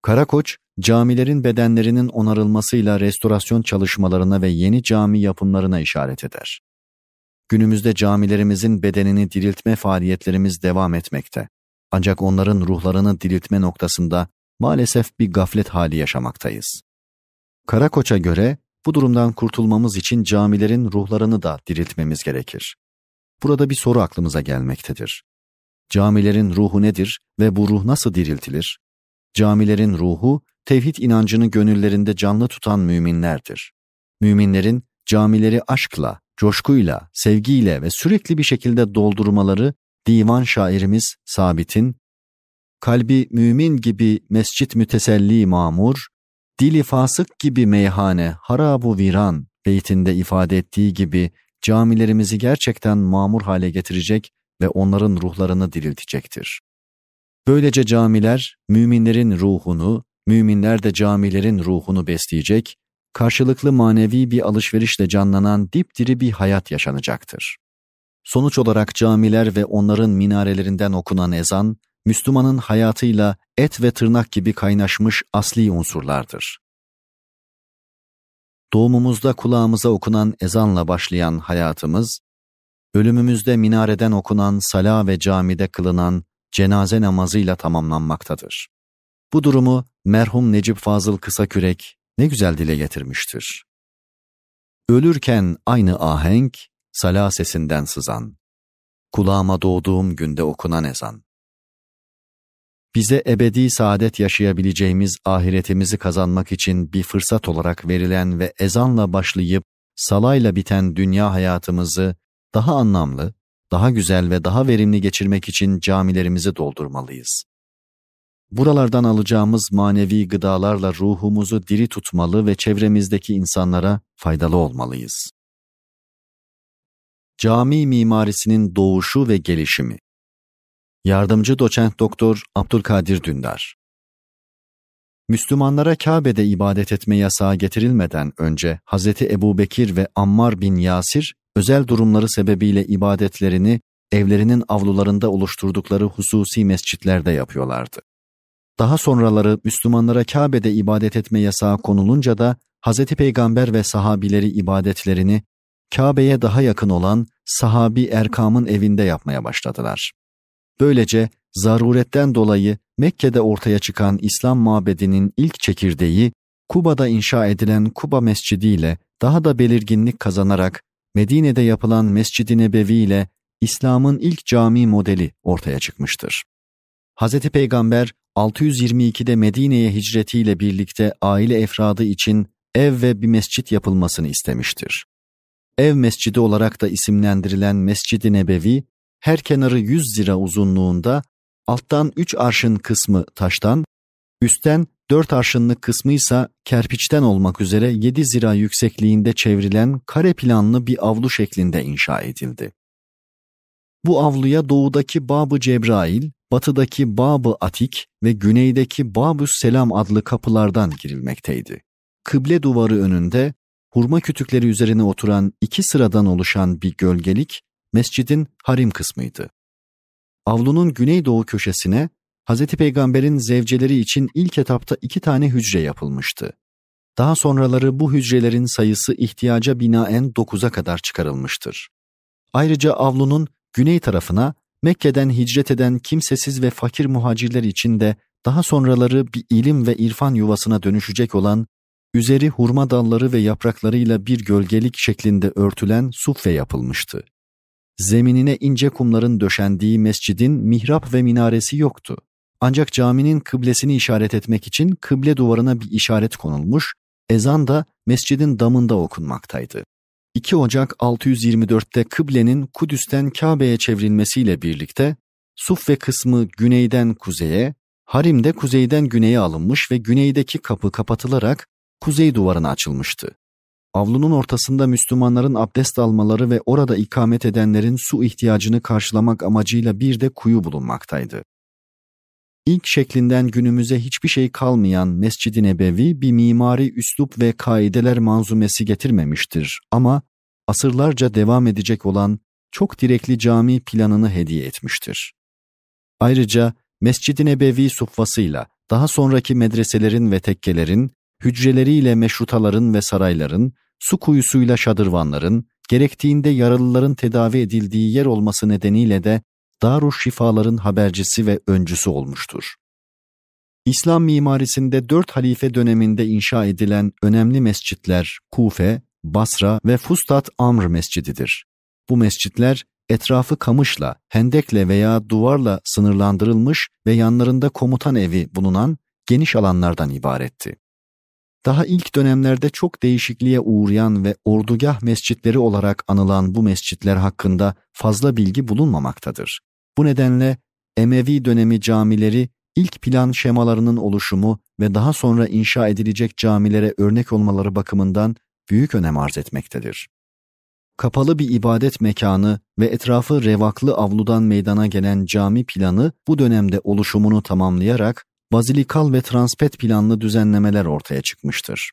Karakoç, camilerin bedenlerinin onarılmasıyla restorasyon çalışmalarına ve yeni cami yapımlarına işaret eder. Günümüzde camilerimizin bedenini diriltme faaliyetlerimiz devam etmekte. Ancak onların ruhlarını diriltme noktasında maalesef bir gaflet hali yaşamaktayız. Karakoç'a göre bu durumdan kurtulmamız için camilerin ruhlarını da diriltmemiz gerekir. Burada bir soru aklımıza gelmektedir. Camilerin ruhu nedir ve bu ruh nasıl diriltilir? Camilerin ruhu, tevhid inancını gönüllerinde canlı tutan müminlerdir. Müminlerin camileri aşkla, coşkuyla, sevgiyle ve sürekli bir şekilde doldurmaları divan şairimiz Sabit'in kalbi mümin gibi mescit müteselli mamur, dili fasık gibi meyhane harabu viran beytinde ifade ettiği gibi camilerimizi gerçekten mamur hale getirecek ve onların ruhlarını diriltecektir. Böylece camiler müminlerin ruhunu, müminler de camilerin ruhunu besleyecek, karşılıklı manevi bir alışverişle canlanan dipdiri bir hayat yaşanacaktır. Sonuç olarak camiler ve onların minarelerinden okunan ezan, Müslümanın hayatıyla et ve tırnak gibi kaynaşmış asli unsurlardır. Doğumumuzda kulağımıza okunan ezanla başlayan hayatımız, ölümümüzde minareden okunan sala ve camide kılınan cenaze namazıyla tamamlanmaktadır. Bu durumu merhum Necip Fazıl Kısakürek ne güzel dile getirmiştir. Ölürken aynı ahenk, sala sesinden sızan, kulağıma doğduğum günde okunan ezan. Bize ebedi saadet yaşayabileceğimiz ahiretimizi kazanmak için bir fırsat olarak verilen ve ezanla başlayıp salayla biten dünya hayatımızı daha anlamlı, daha güzel ve daha verimli geçirmek için camilerimizi doldurmalıyız. Buralardan alacağımız manevi gıdalarla ruhumuzu diri tutmalı ve çevremizdeki insanlara faydalı olmalıyız. Cami mimarisinin doğuşu ve gelişimi Yardımcı doçent doktor Abdülkadir Dündar Müslümanlara Kabe'de ibadet etme yasağı getirilmeden önce Hz. Ebu Bekir ve Ammar bin Yasir özel durumları sebebiyle ibadetlerini evlerinin avlularında oluşturdukları hususi mescitlerde yapıyorlardı. Daha sonraları Müslümanlara Kabe'de ibadet etme yasağı konulunca da Hz. Peygamber ve sahabileri ibadetlerini Kabe'ye daha yakın olan sahabi Erkam'ın evinde yapmaya başladılar. Böylece zaruretten dolayı Mekke'de ortaya çıkan İslam mabedinin ilk çekirdeği Kuba'da inşa edilen Kuba Mescidi ile daha da belirginlik kazanarak Medine'de yapılan Mescid-i Nebevi ile İslam'ın ilk cami modeli ortaya çıkmıştır. Hz. Peygamber 622'de Medine'ye hicretiyle birlikte aile efradı için ev ve bir mescit yapılmasını istemiştir. Ev mescidi olarak da isimlendirilen Mescid-i Nebevi, her kenarı 100 zira uzunluğunda, alttan 3 arşın kısmı taştan, üstten 4 arşınlık kısmı ise kerpiçten olmak üzere 7 zira yüksekliğinde çevrilen kare planlı bir avlu şeklinde inşa edildi. Bu avluya doğudaki Babı Cebrail, batıdaki Babı Atik ve güneydeki Babü Selam adlı kapılardan girilmekteydi. Kıble duvarı önünde hurma kütükleri üzerine oturan iki sıradan oluşan bir gölgelik mescidin harim kısmıydı. Avlunun güneydoğu köşesine Hz. Peygamber'in zevceleri için ilk etapta iki tane hücre yapılmıştı. Daha sonraları bu hücrelerin sayısı ihtiyaca binaen dokuza kadar çıkarılmıştır. Ayrıca avlunun güney tarafına Mekke'den hicret eden kimsesiz ve fakir muhacirler için de daha sonraları bir ilim ve irfan yuvasına dönüşecek olan, üzeri hurma dalları ve yapraklarıyla bir gölgelik şeklinde örtülen suffe yapılmıştı. Zeminine ince kumların döşendiği mescidin mihrap ve minaresi yoktu. Ancak caminin kıblesini işaret etmek için kıble duvarına bir işaret konulmuş, ezan da mescidin damında okunmaktaydı. 2 Ocak 624'te kıblenin Kudüs'ten Kabe'ye çevrilmesiyle birlikte Suffe kısmı güneyden kuzeye, Harim de kuzeyden güneye alınmış ve güneydeki kapı kapatılarak kuzey duvarına açılmıştı. Avlunun ortasında Müslümanların abdest almaları ve orada ikamet edenlerin su ihtiyacını karşılamak amacıyla bir de kuyu bulunmaktaydı. İlk şeklinden günümüze hiçbir şey kalmayan Mescid-i Nebevi bir mimari üslup ve kaideler manzumesi getirmemiştir ama asırlarca devam edecek olan çok direkli cami planını hediye etmiştir. Ayrıca Mescid-i Nebevi suffasıyla daha sonraki medreselerin ve tekkelerin, hücreleriyle meşrutaların ve sarayların, su kuyusuyla şadırvanların, gerektiğinde yaralıların tedavi edildiği yer olması nedeniyle de Daruş Şifaların habercisi ve öncüsü olmuştur. İslam mimarisinde dört halife döneminde inşa edilen önemli mescitler Kufe, Basra ve Fustat Amr mescididir. Bu mescitler etrafı kamışla, hendekle veya duvarla sınırlandırılmış ve yanlarında komutan evi bulunan geniş alanlardan ibaretti. Daha ilk dönemlerde çok değişikliğe uğrayan ve ordugah mescitleri olarak anılan bu mescitler hakkında fazla bilgi bulunmamaktadır. Bu nedenle Emevi dönemi camileri ilk plan şemalarının oluşumu ve daha sonra inşa edilecek camilere örnek olmaları bakımından büyük önem arz etmektedir. Kapalı bir ibadet mekanı ve etrafı revaklı avludan meydana gelen cami planı bu dönemde oluşumunu tamamlayarak bazilikal ve transpet planlı düzenlemeler ortaya çıkmıştır.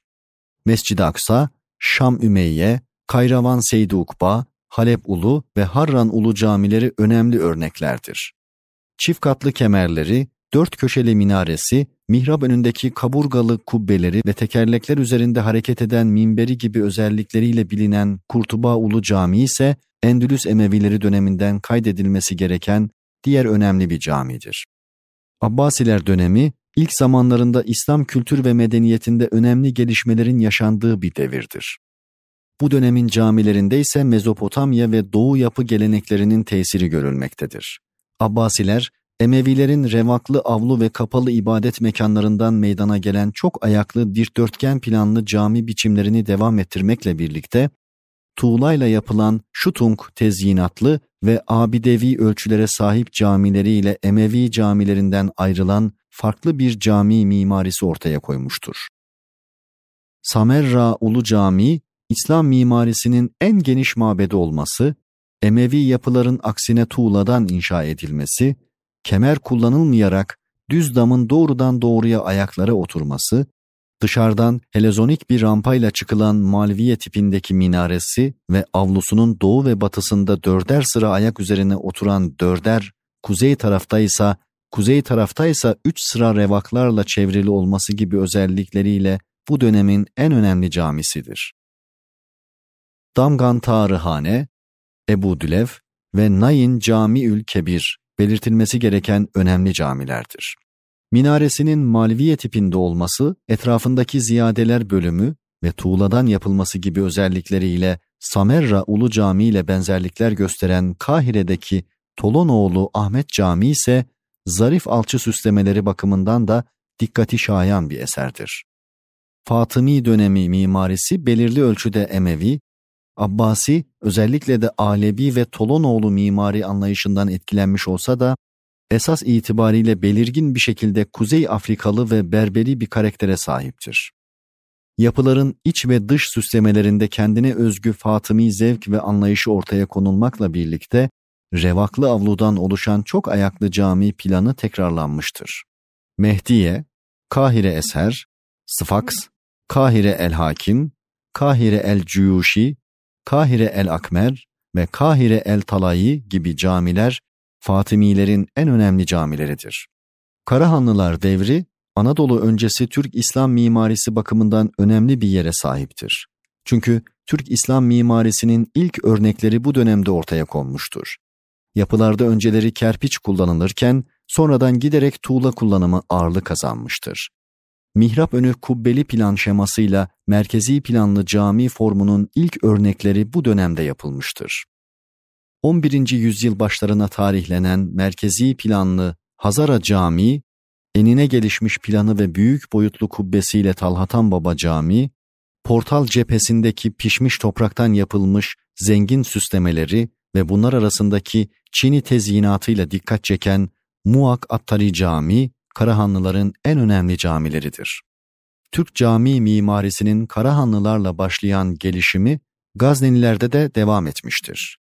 Mescid-i Aksa, Şam Ümeyye, Kayravan Seydi Ukba, Halep Ulu ve Harran Ulu camileri önemli örneklerdir. Çift katlı kemerleri, dört köşeli minaresi, mihrap önündeki kaburgalı kubbeleri ve tekerlekler üzerinde hareket eden minberi gibi özellikleriyle bilinen Kurtuba Ulu Camii ise Endülüs Emevileri döneminden kaydedilmesi gereken diğer önemli bir camidir. Abbasiler dönemi ilk zamanlarında İslam kültür ve medeniyetinde önemli gelişmelerin yaşandığı bir devirdir. Bu dönemin camilerinde ise Mezopotamya ve Doğu yapı geleneklerinin tesiri görülmektedir. Abbasiler, Emevilerin revaklı avlu ve kapalı ibadet mekanlarından meydana gelen çok ayaklı dikdörtgen planlı cami biçimlerini devam ettirmekle birlikte, tuğlayla yapılan şutung tezyinatlı ve abidevi ölçülere sahip camileriyle Emevi camilerinden ayrılan farklı bir cami mimarisi ortaya koymuştur. Samerra Ulu Camii, İslam mimarisinin en geniş mabedi olması, Emevi yapıların aksine tuğladan inşa edilmesi, kemer kullanılmayarak düz damın doğrudan doğruya ayaklara oturması, dışarıdan helezonik bir rampayla çıkılan Malviye tipindeki minaresi ve avlusunun doğu ve batısında dörder sıra ayak üzerine oturan dörder, kuzey tarafta ise kuzey tarafta ise üç sıra revaklarla çevrili olması gibi özellikleriyle bu dönemin en önemli camisidir. Damgan Tarıhane, Ebu Dülev ve Nayin Camiül Kebir belirtilmesi gereken önemli camilerdir. Minaresinin malviye tipinde olması, etrafındaki ziyadeler bölümü ve tuğladan yapılması gibi özellikleriyle Samerra Ulu Camii ile benzerlikler gösteren Kahire'deki Tolonoğlu Ahmet Camii ise zarif alçı süslemeleri bakımından da dikkati şayan bir eserdir. Fatımi dönemi mimarisi belirli ölçüde Emevi, Abbasi özellikle de Alevi ve Tolonoğlu mimari anlayışından etkilenmiş olsa da esas itibariyle belirgin bir şekilde Kuzey Afrikalı ve Berberi bir karaktere sahiptir. Yapıların iç ve dış süslemelerinde kendine özgü Fatımi zevk ve anlayışı ortaya konulmakla birlikte revaklı avludan oluşan çok ayaklı cami planı tekrarlanmıştır. Mehdiye, Kahire Eser, Sıfaks, Kahire El Hakim, Kahire El Cuyuşi, Kahire El Akmer ve Kahire El Talayi gibi camiler Fatimilerin en önemli camileridir. Karahanlılar devri Anadolu öncesi Türk İslam mimarisi bakımından önemli bir yere sahiptir. Çünkü Türk İslam mimarisinin ilk örnekleri bu dönemde ortaya konmuştur. Yapılarda önceleri kerpiç kullanılırken sonradan giderek tuğla kullanımı ağırlık kazanmıştır. Mihrap önü kubbeli plan şemasıyla merkezi planlı cami formunun ilk örnekleri bu dönemde yapılmıştır. 11. yüzyıl başlarına tarihlenen merkezi planlı Hazara Camii, enine gelişmiş planı ve büyük boyutlu kubbesiyle Talhatan Baba Camii, portal cephesindeki pişmiş topraktan yapılmış zengin süslemeleri ve bunlar arasındaki Çini tezyinatıyla dikkat çeken Muak Attari Camii, Karahanlıların en önemli camileridir. Türk cami mimarisinin Karahanlılarla başlayan gelişimi Gaznelilerde de devam etmiştir.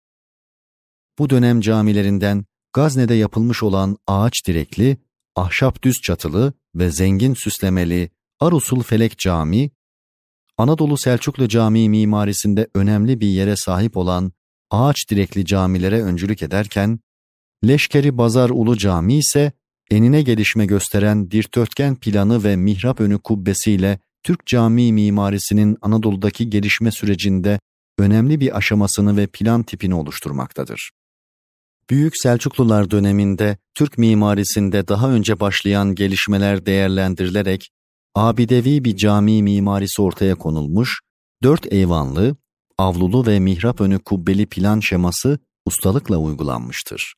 Bu dönem camilerinden Gazne'de yapılmış olan ağaç direkli, ahşap düz çatılı ve zengin süslemeli Arusul Felek Camii, Anadolu Selçuklu Camii mimarisinde önemli bir yere sahip olan ağaç direkli camilere öncülük ederken, Leşkeri Bazar Ulu Camii ise enine gelişme gösteren dikdörtgen planı ve mihrap önü kubbesiyle Türk cami mimarisinin Anadolu'daki gelişme sürecinde önemli bir aşamasını ve plan tipini oluşturmaktadır. Büyük Selçuklular döneminde Türk mimarisinde daha önce başlayan gelişmeler değerlendirilerek abidevi bir cami mimarisi ortaya konulmuş, dört eyvanlı, avlulu ve mihrap önü kubbeli plan şeması ustalıkla uygulanmıştır.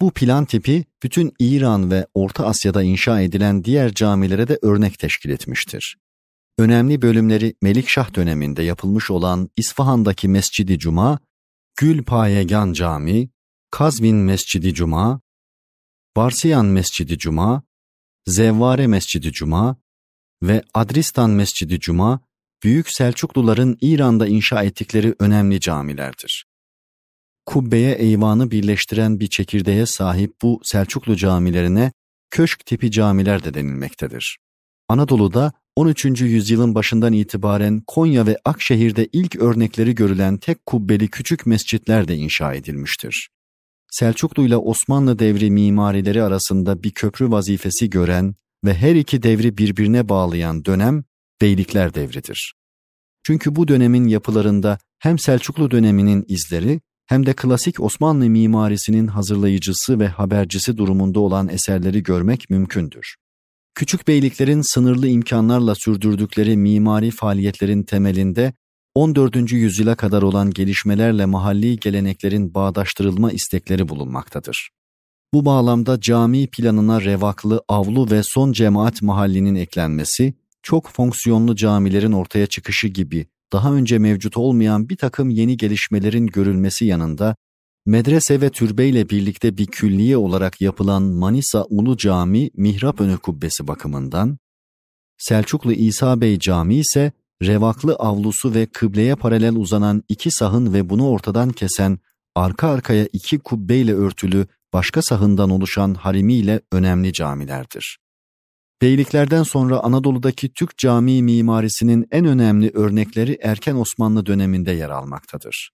Bu plan tipi bütün İran ve Orta Asya'da inşa edilen diğer camilere de örnek teşkil etmiştir. Önemli bölümleri Melikşah döneminde yapılmış olan İsfahan'daki Mescidi Cuma, Gülpayegan Cami, Kazvin Mescidi Cuma, Barsiyan Mescidi Cuma, Zevvare Mescidi Cuma ve Adristan Mescidi Cuma, Büyük Selçukluların İran'da inşa ettikleri önemli camilerdir. Kubbeye eyvanı birleştiren bir çekirdeğe sahip bu Selçuklu camilerine köşk tipi camiler de denilmektedir. Anadolu'da 13. yüzyılın başından itibaren Konya ve Akşehir'de ilk örnekleri görülen tek kubbeli küçük mescitler de inşa edilmiştir. Selçuklu ile Osmanlı devri mimarileri arasında bir köprü vazifesi gören ve her iki devri birbirine bağlayan dönem Beylikler devridir. Çünkü bu dönemin yapılarında hem Selçuklu döneminin izleri hem de klasik Osmanlı mimarisinin hazırlayıcısı ve habercisi durumunda olan eserleri görmek mümkündür. Küçük beyliklerin sınırlı imkanlarla sürdürdükleri mimari faaliyetlerin temelinde 14. yüzyıla kadar olan gelişmelerle mahalli geleneklerin bağdaştırılma istekleri bulunmaktadır. Bu bağlamda cami planına revaklı avlu ve son cemaat mahallinin eklenmesi, çok fonksiyonlu camilerin ortaya çıkışı gibi daha önce mevcut olmayan bir takım yeni gelişmelerin görülmesi yanında medrese ve türbeyle birlikte bir külliye olarak yapılan Manisa Ulu Cami mihrap önü kubbesi bakımından, Selçuklu İsa Bey Camii ise revaklı avlusu ve kıbleye paralel uzanan iki sahın ve bunu ortadan kesen arka arkaya iki kubbeyle örtülü başka sahından oluşan harimiyle önemli camilerdir. Beyliklerden sonra Anadolu'daki Türk cami mimarisinin en önemli örnekleri erken Osmanlı döneminde yer almaktadır.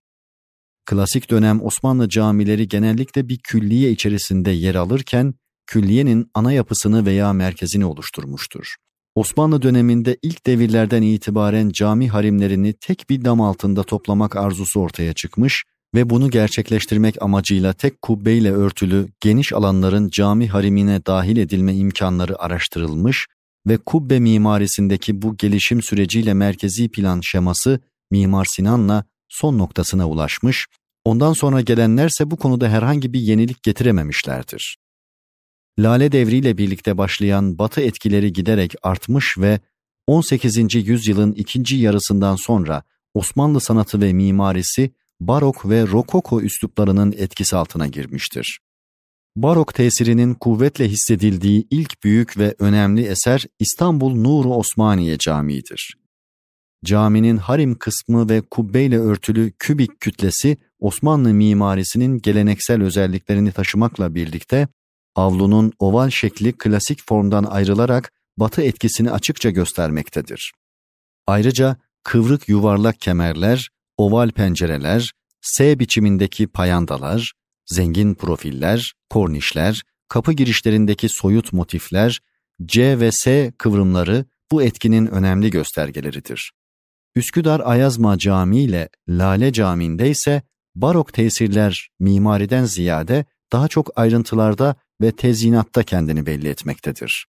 Klasik dönem Osmanlı camileri genellikle bir külliye içerisinde yer alırken külliyenin ana yapısını veya merkezini oluşturmuştur. Osmanlı döneminde ilk devirlerden itibaren cami harimlerini tek bir dam altında toplamak arzusu ortaya çıkmış ve bunu gerçekleştirmek amacıyla tek kubbeyle örtülü geniş alanların cami harimine dahil edilme imkanları araştırılmış ve kubbe mimarisindeki bu gelişim süreciyle merkezi plan şeması Mimar Sinan'la son noktasına ulaşmış, ondan sonra gelenlerse bu konuda herhangi bir yenilik getirememişlerdir. Lale devriyle birlikte başlayan batı etkileri giderek artmış ve 18. yüzyılın ikinci yarısından sonra Osmanlı sanatı ve mimarisi barok ve rokoko üsluplarının etkisi altına girmiştir. Barok tesirinin kuvvetle hissedildiği ilk büyük ve önemli eser İstanbul Nuru Osmaniye Camii'dir. Caminin harim kısmı ve kubbeyle örtülü kübik kütlesi Osmanlı mimarisinin geleneksel özelliklerini taşımakla birlikte avlunun oval şekli klasik formdan ayrılarak batı etkisini açıkça göstermektedir. Ayrıca kıvrık yuvarlak kemerler, oval pencereler, S biçimindeki payandalar, zengin profiller, kornişler, kapı girişlerindeki soyut motifler, C ve S kıvrımları bu etkinin önemli göstergeleridir. Üsküdar Ayazma Camii ile Lale Camii'nde ise barok tesirler mimariden ziyade daha çok ayrıntılarda ve tezyinatta kendini belli etmektedir.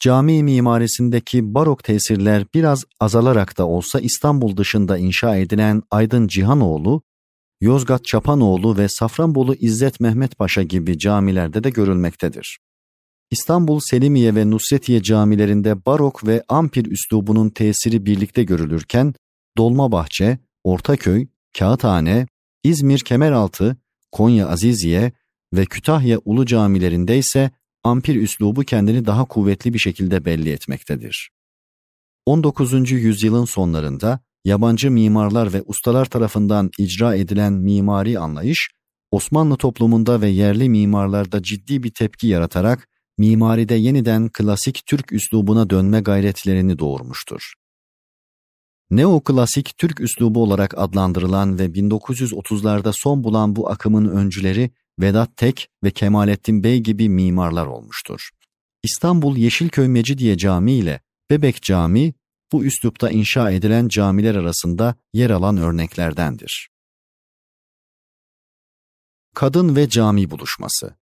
Cami mimarisindeki barok tesirler biraz azalarak da olsa İstanbul dışında inşa edilen Aydın Cihanoğlu, Yozgat Çapanoğlu ve Safranbolu İzzet Mehmet Paşa gibi camilerde de görülmektedir. İstanbul Selimiye ve Nusretiye camilerinde barok ve ampir üslubunun tesiri birlikte görülürken, Dolmabahçe, Ortaköy, Kağıthane, İzmir Kemeraltı, Konya Aziziye ve Kütahya Ulu camilerinde ise ampir üslubu kendini daha kuvvetli bir şekilde belli etmektedir. 19. yüzyılın sonlarında yabancı mimarlar ve ustalar tarafından icra edilen mimari anlayış, Osmanlı toplumunda ve yerli mimarlarda ciddi bir tepki yaratarak mimaride yeniden klasik Türk üslubuna dönme gayretlerini doğurmuştur. Neoklasik Türk üslubu olarak adlandırılan ve 1930'larda son bulan bu akımın öncüleri Vedat Tek ve Kemalettin Bey gibi mimarlar olmuştur. İstanbul Yeşilköy Mecidiye Camii ile Bebek Camii bu üslupta inşa edilen camiler arasında yer alan örneklerdendir. Kadın ve Cami Buluşması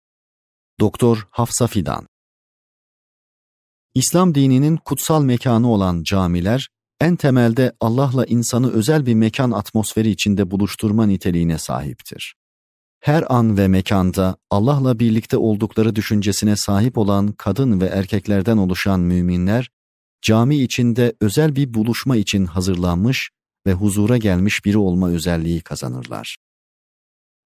Doktor Hafsa Fidan İslam dininin kutsal mekanı olan camiler, en temelde Allah'la insanı özel bir mekan atmosferi içinde buluşturma niteliğine sahiptir. Her an ve mekanda Allah'la birlikte oldukları düşüncesine sahip olan kadın ve erkeklerden oluşan müminler, cami içinde özel bir buluşma için hazırlanmış ve huzura gelmiş biri olma özelliği kazanırlar.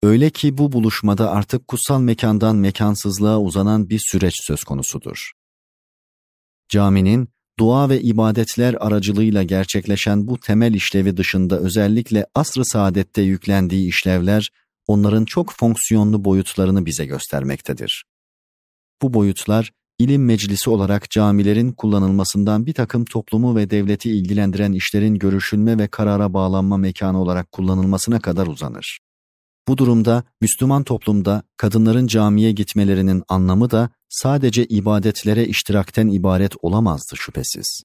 Öyle ki bu buluşmada artık kutsal mekandan mekansızlığa uzanan bir süreç söz konusudur. Caminin dua ve ibadetler aracılığıyla gerçekleşen bu temel işlevi dışında özellikle asr-ı saadette yüklendiği işlevler onların çok fonksiyonlu boyutlarını bize göstermektedir. Bu boyutlar ilim meclisi olarak camilerin kullanılmasından bir takım toplumu ve devleti ilgilendiren işlerin görüşülme ve karara bağlanma mekanı olarak kullanılmasına kadar uzanır. Bu durumda Müslüman toplumda kadınların camiye gitmelerinin anlamı da sadece ibadetlere iştirakten ibaret olamazdı şüphesiz.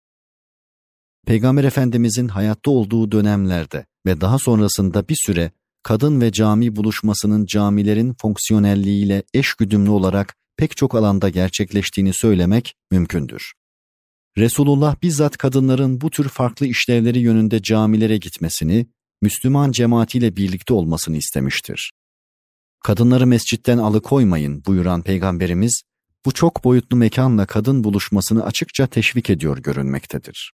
Peygamber Efendimizin hayatta olduğu dönemlerde ve daha sonrasında bir süre kadın ve cami buluşmasının camilerin fonksiyonelliğiyle eşgüdümlü olarak pek çok alanda gerçekleştiğini söylemek mümkündür. Resulullah bizzat kadınların bu tür farklı işlevleri yönünde camilere gitmesini, Müslüman cemaatiyle birlikte olmasını istemiştir. Kadınları mescitten alıkoymayın buyuran Peygamberimiz, bu çok boyutlu mekanla kadın buluşmasını açıkça teşvik ediyor görünmektedir.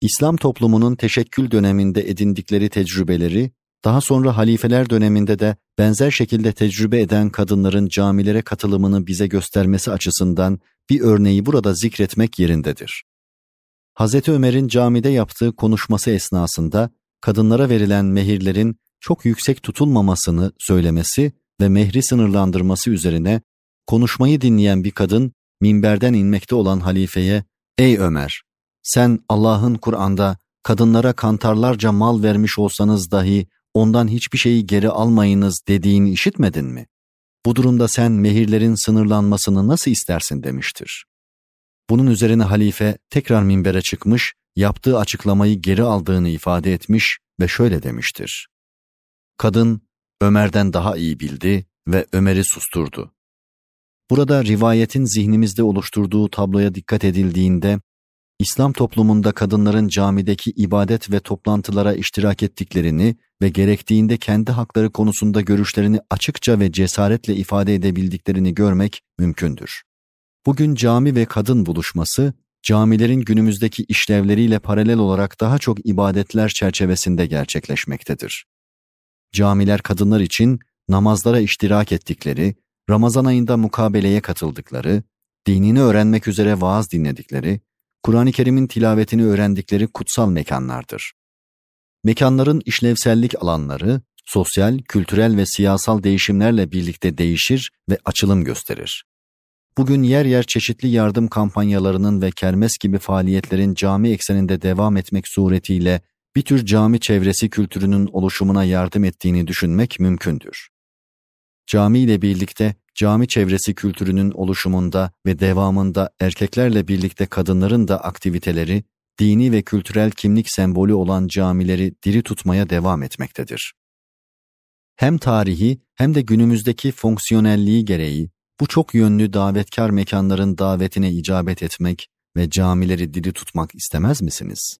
İslam toplumunun teşekkül döneminde edindikleri tecrübeleri daha sonra halifeler döneminde de benzer şekilde tecrübe eden kadınların camilere katılımını bize göstermesi açısından bir örneği burada zikretmek yerindedir. Hz. Ömer'in camide yaptığı konuşması esnasında kadınlara verilen mehirlerin çok yüksek tutulmamasını söylemesi ve mehri sınırlandırması üzerine konuşmayı dinleyen bir kadın minberden inmekte olan halifeye "Ey Ömer, sen Allah'ın Kur'an'da kadınlara kantarlarca mal vermiş olsanız dahi ondan hiçbir şeyi geri almayınız dediğini işitmedin mi? Bu durumda sen mehirlerin sınırlanmasını nasıl istersin demiştir. Bunun üzerine halife tekrar minbere çıkmış, yaptığı açıklamayı geri aldığını ifade etmiş ve şöyle demiştir. Kadın Ömer'den daha iyi bildi ve Ömer'i susturdu. Burada rivayetin zihnimizde oluşturduğu tabloya dikkat edildiğinde İslam toplumunda kadınların camideki ibadet ve toplantılara iştirak ettiklerini ve gerektiğinde kendi hakları konusunda görüşlerini açıkça ve cesaretle ifade edebildiklerini görmek mümkündür. Bugün cami ve kadın buluşması, camilerin günümüzdeki işlevleriyle paralel olarak daha çok ibadetler çerçevesinde gerçekleşmektedir. Camiler kadınlar için namazlara iştirak ettikleri, Ramazan ayında mukabeleye katıldıkları, dinini öğrenmek üzere vaaz dinledikleri, Kur'an-ı Kerim'in tilavetini öğrendikleri kutsal mekanlardır. Mekanların işlevsellik alanları, sosyal, kültürel ve siyasal değişimlerle birlikte değişir ve açılım gösterir. Bugün yer yer çeşitli yardım kampanyalarının ve kermes gibi faaliyetlerin cami ekseninde devam etmek suretiyle bir tür cami çevresi kültürünün oluşumuna yardım ettiğini düşünmek mümkündür. Cami ile birlikte cami çevresi kültürünün oluşumunda ve devamında erkeklerle birlikte kadınların da aktiviteleri, dini ve kültürel kimlik sembolü olan camileri diri tutmaya devam etmektedir. Hem tarihi hem de günümüzdeki fonksiyonelliği gereği bu çok yönlü davetkar mekanların davetine icabet etmek ve camileri diri tutmak istemez misiniz?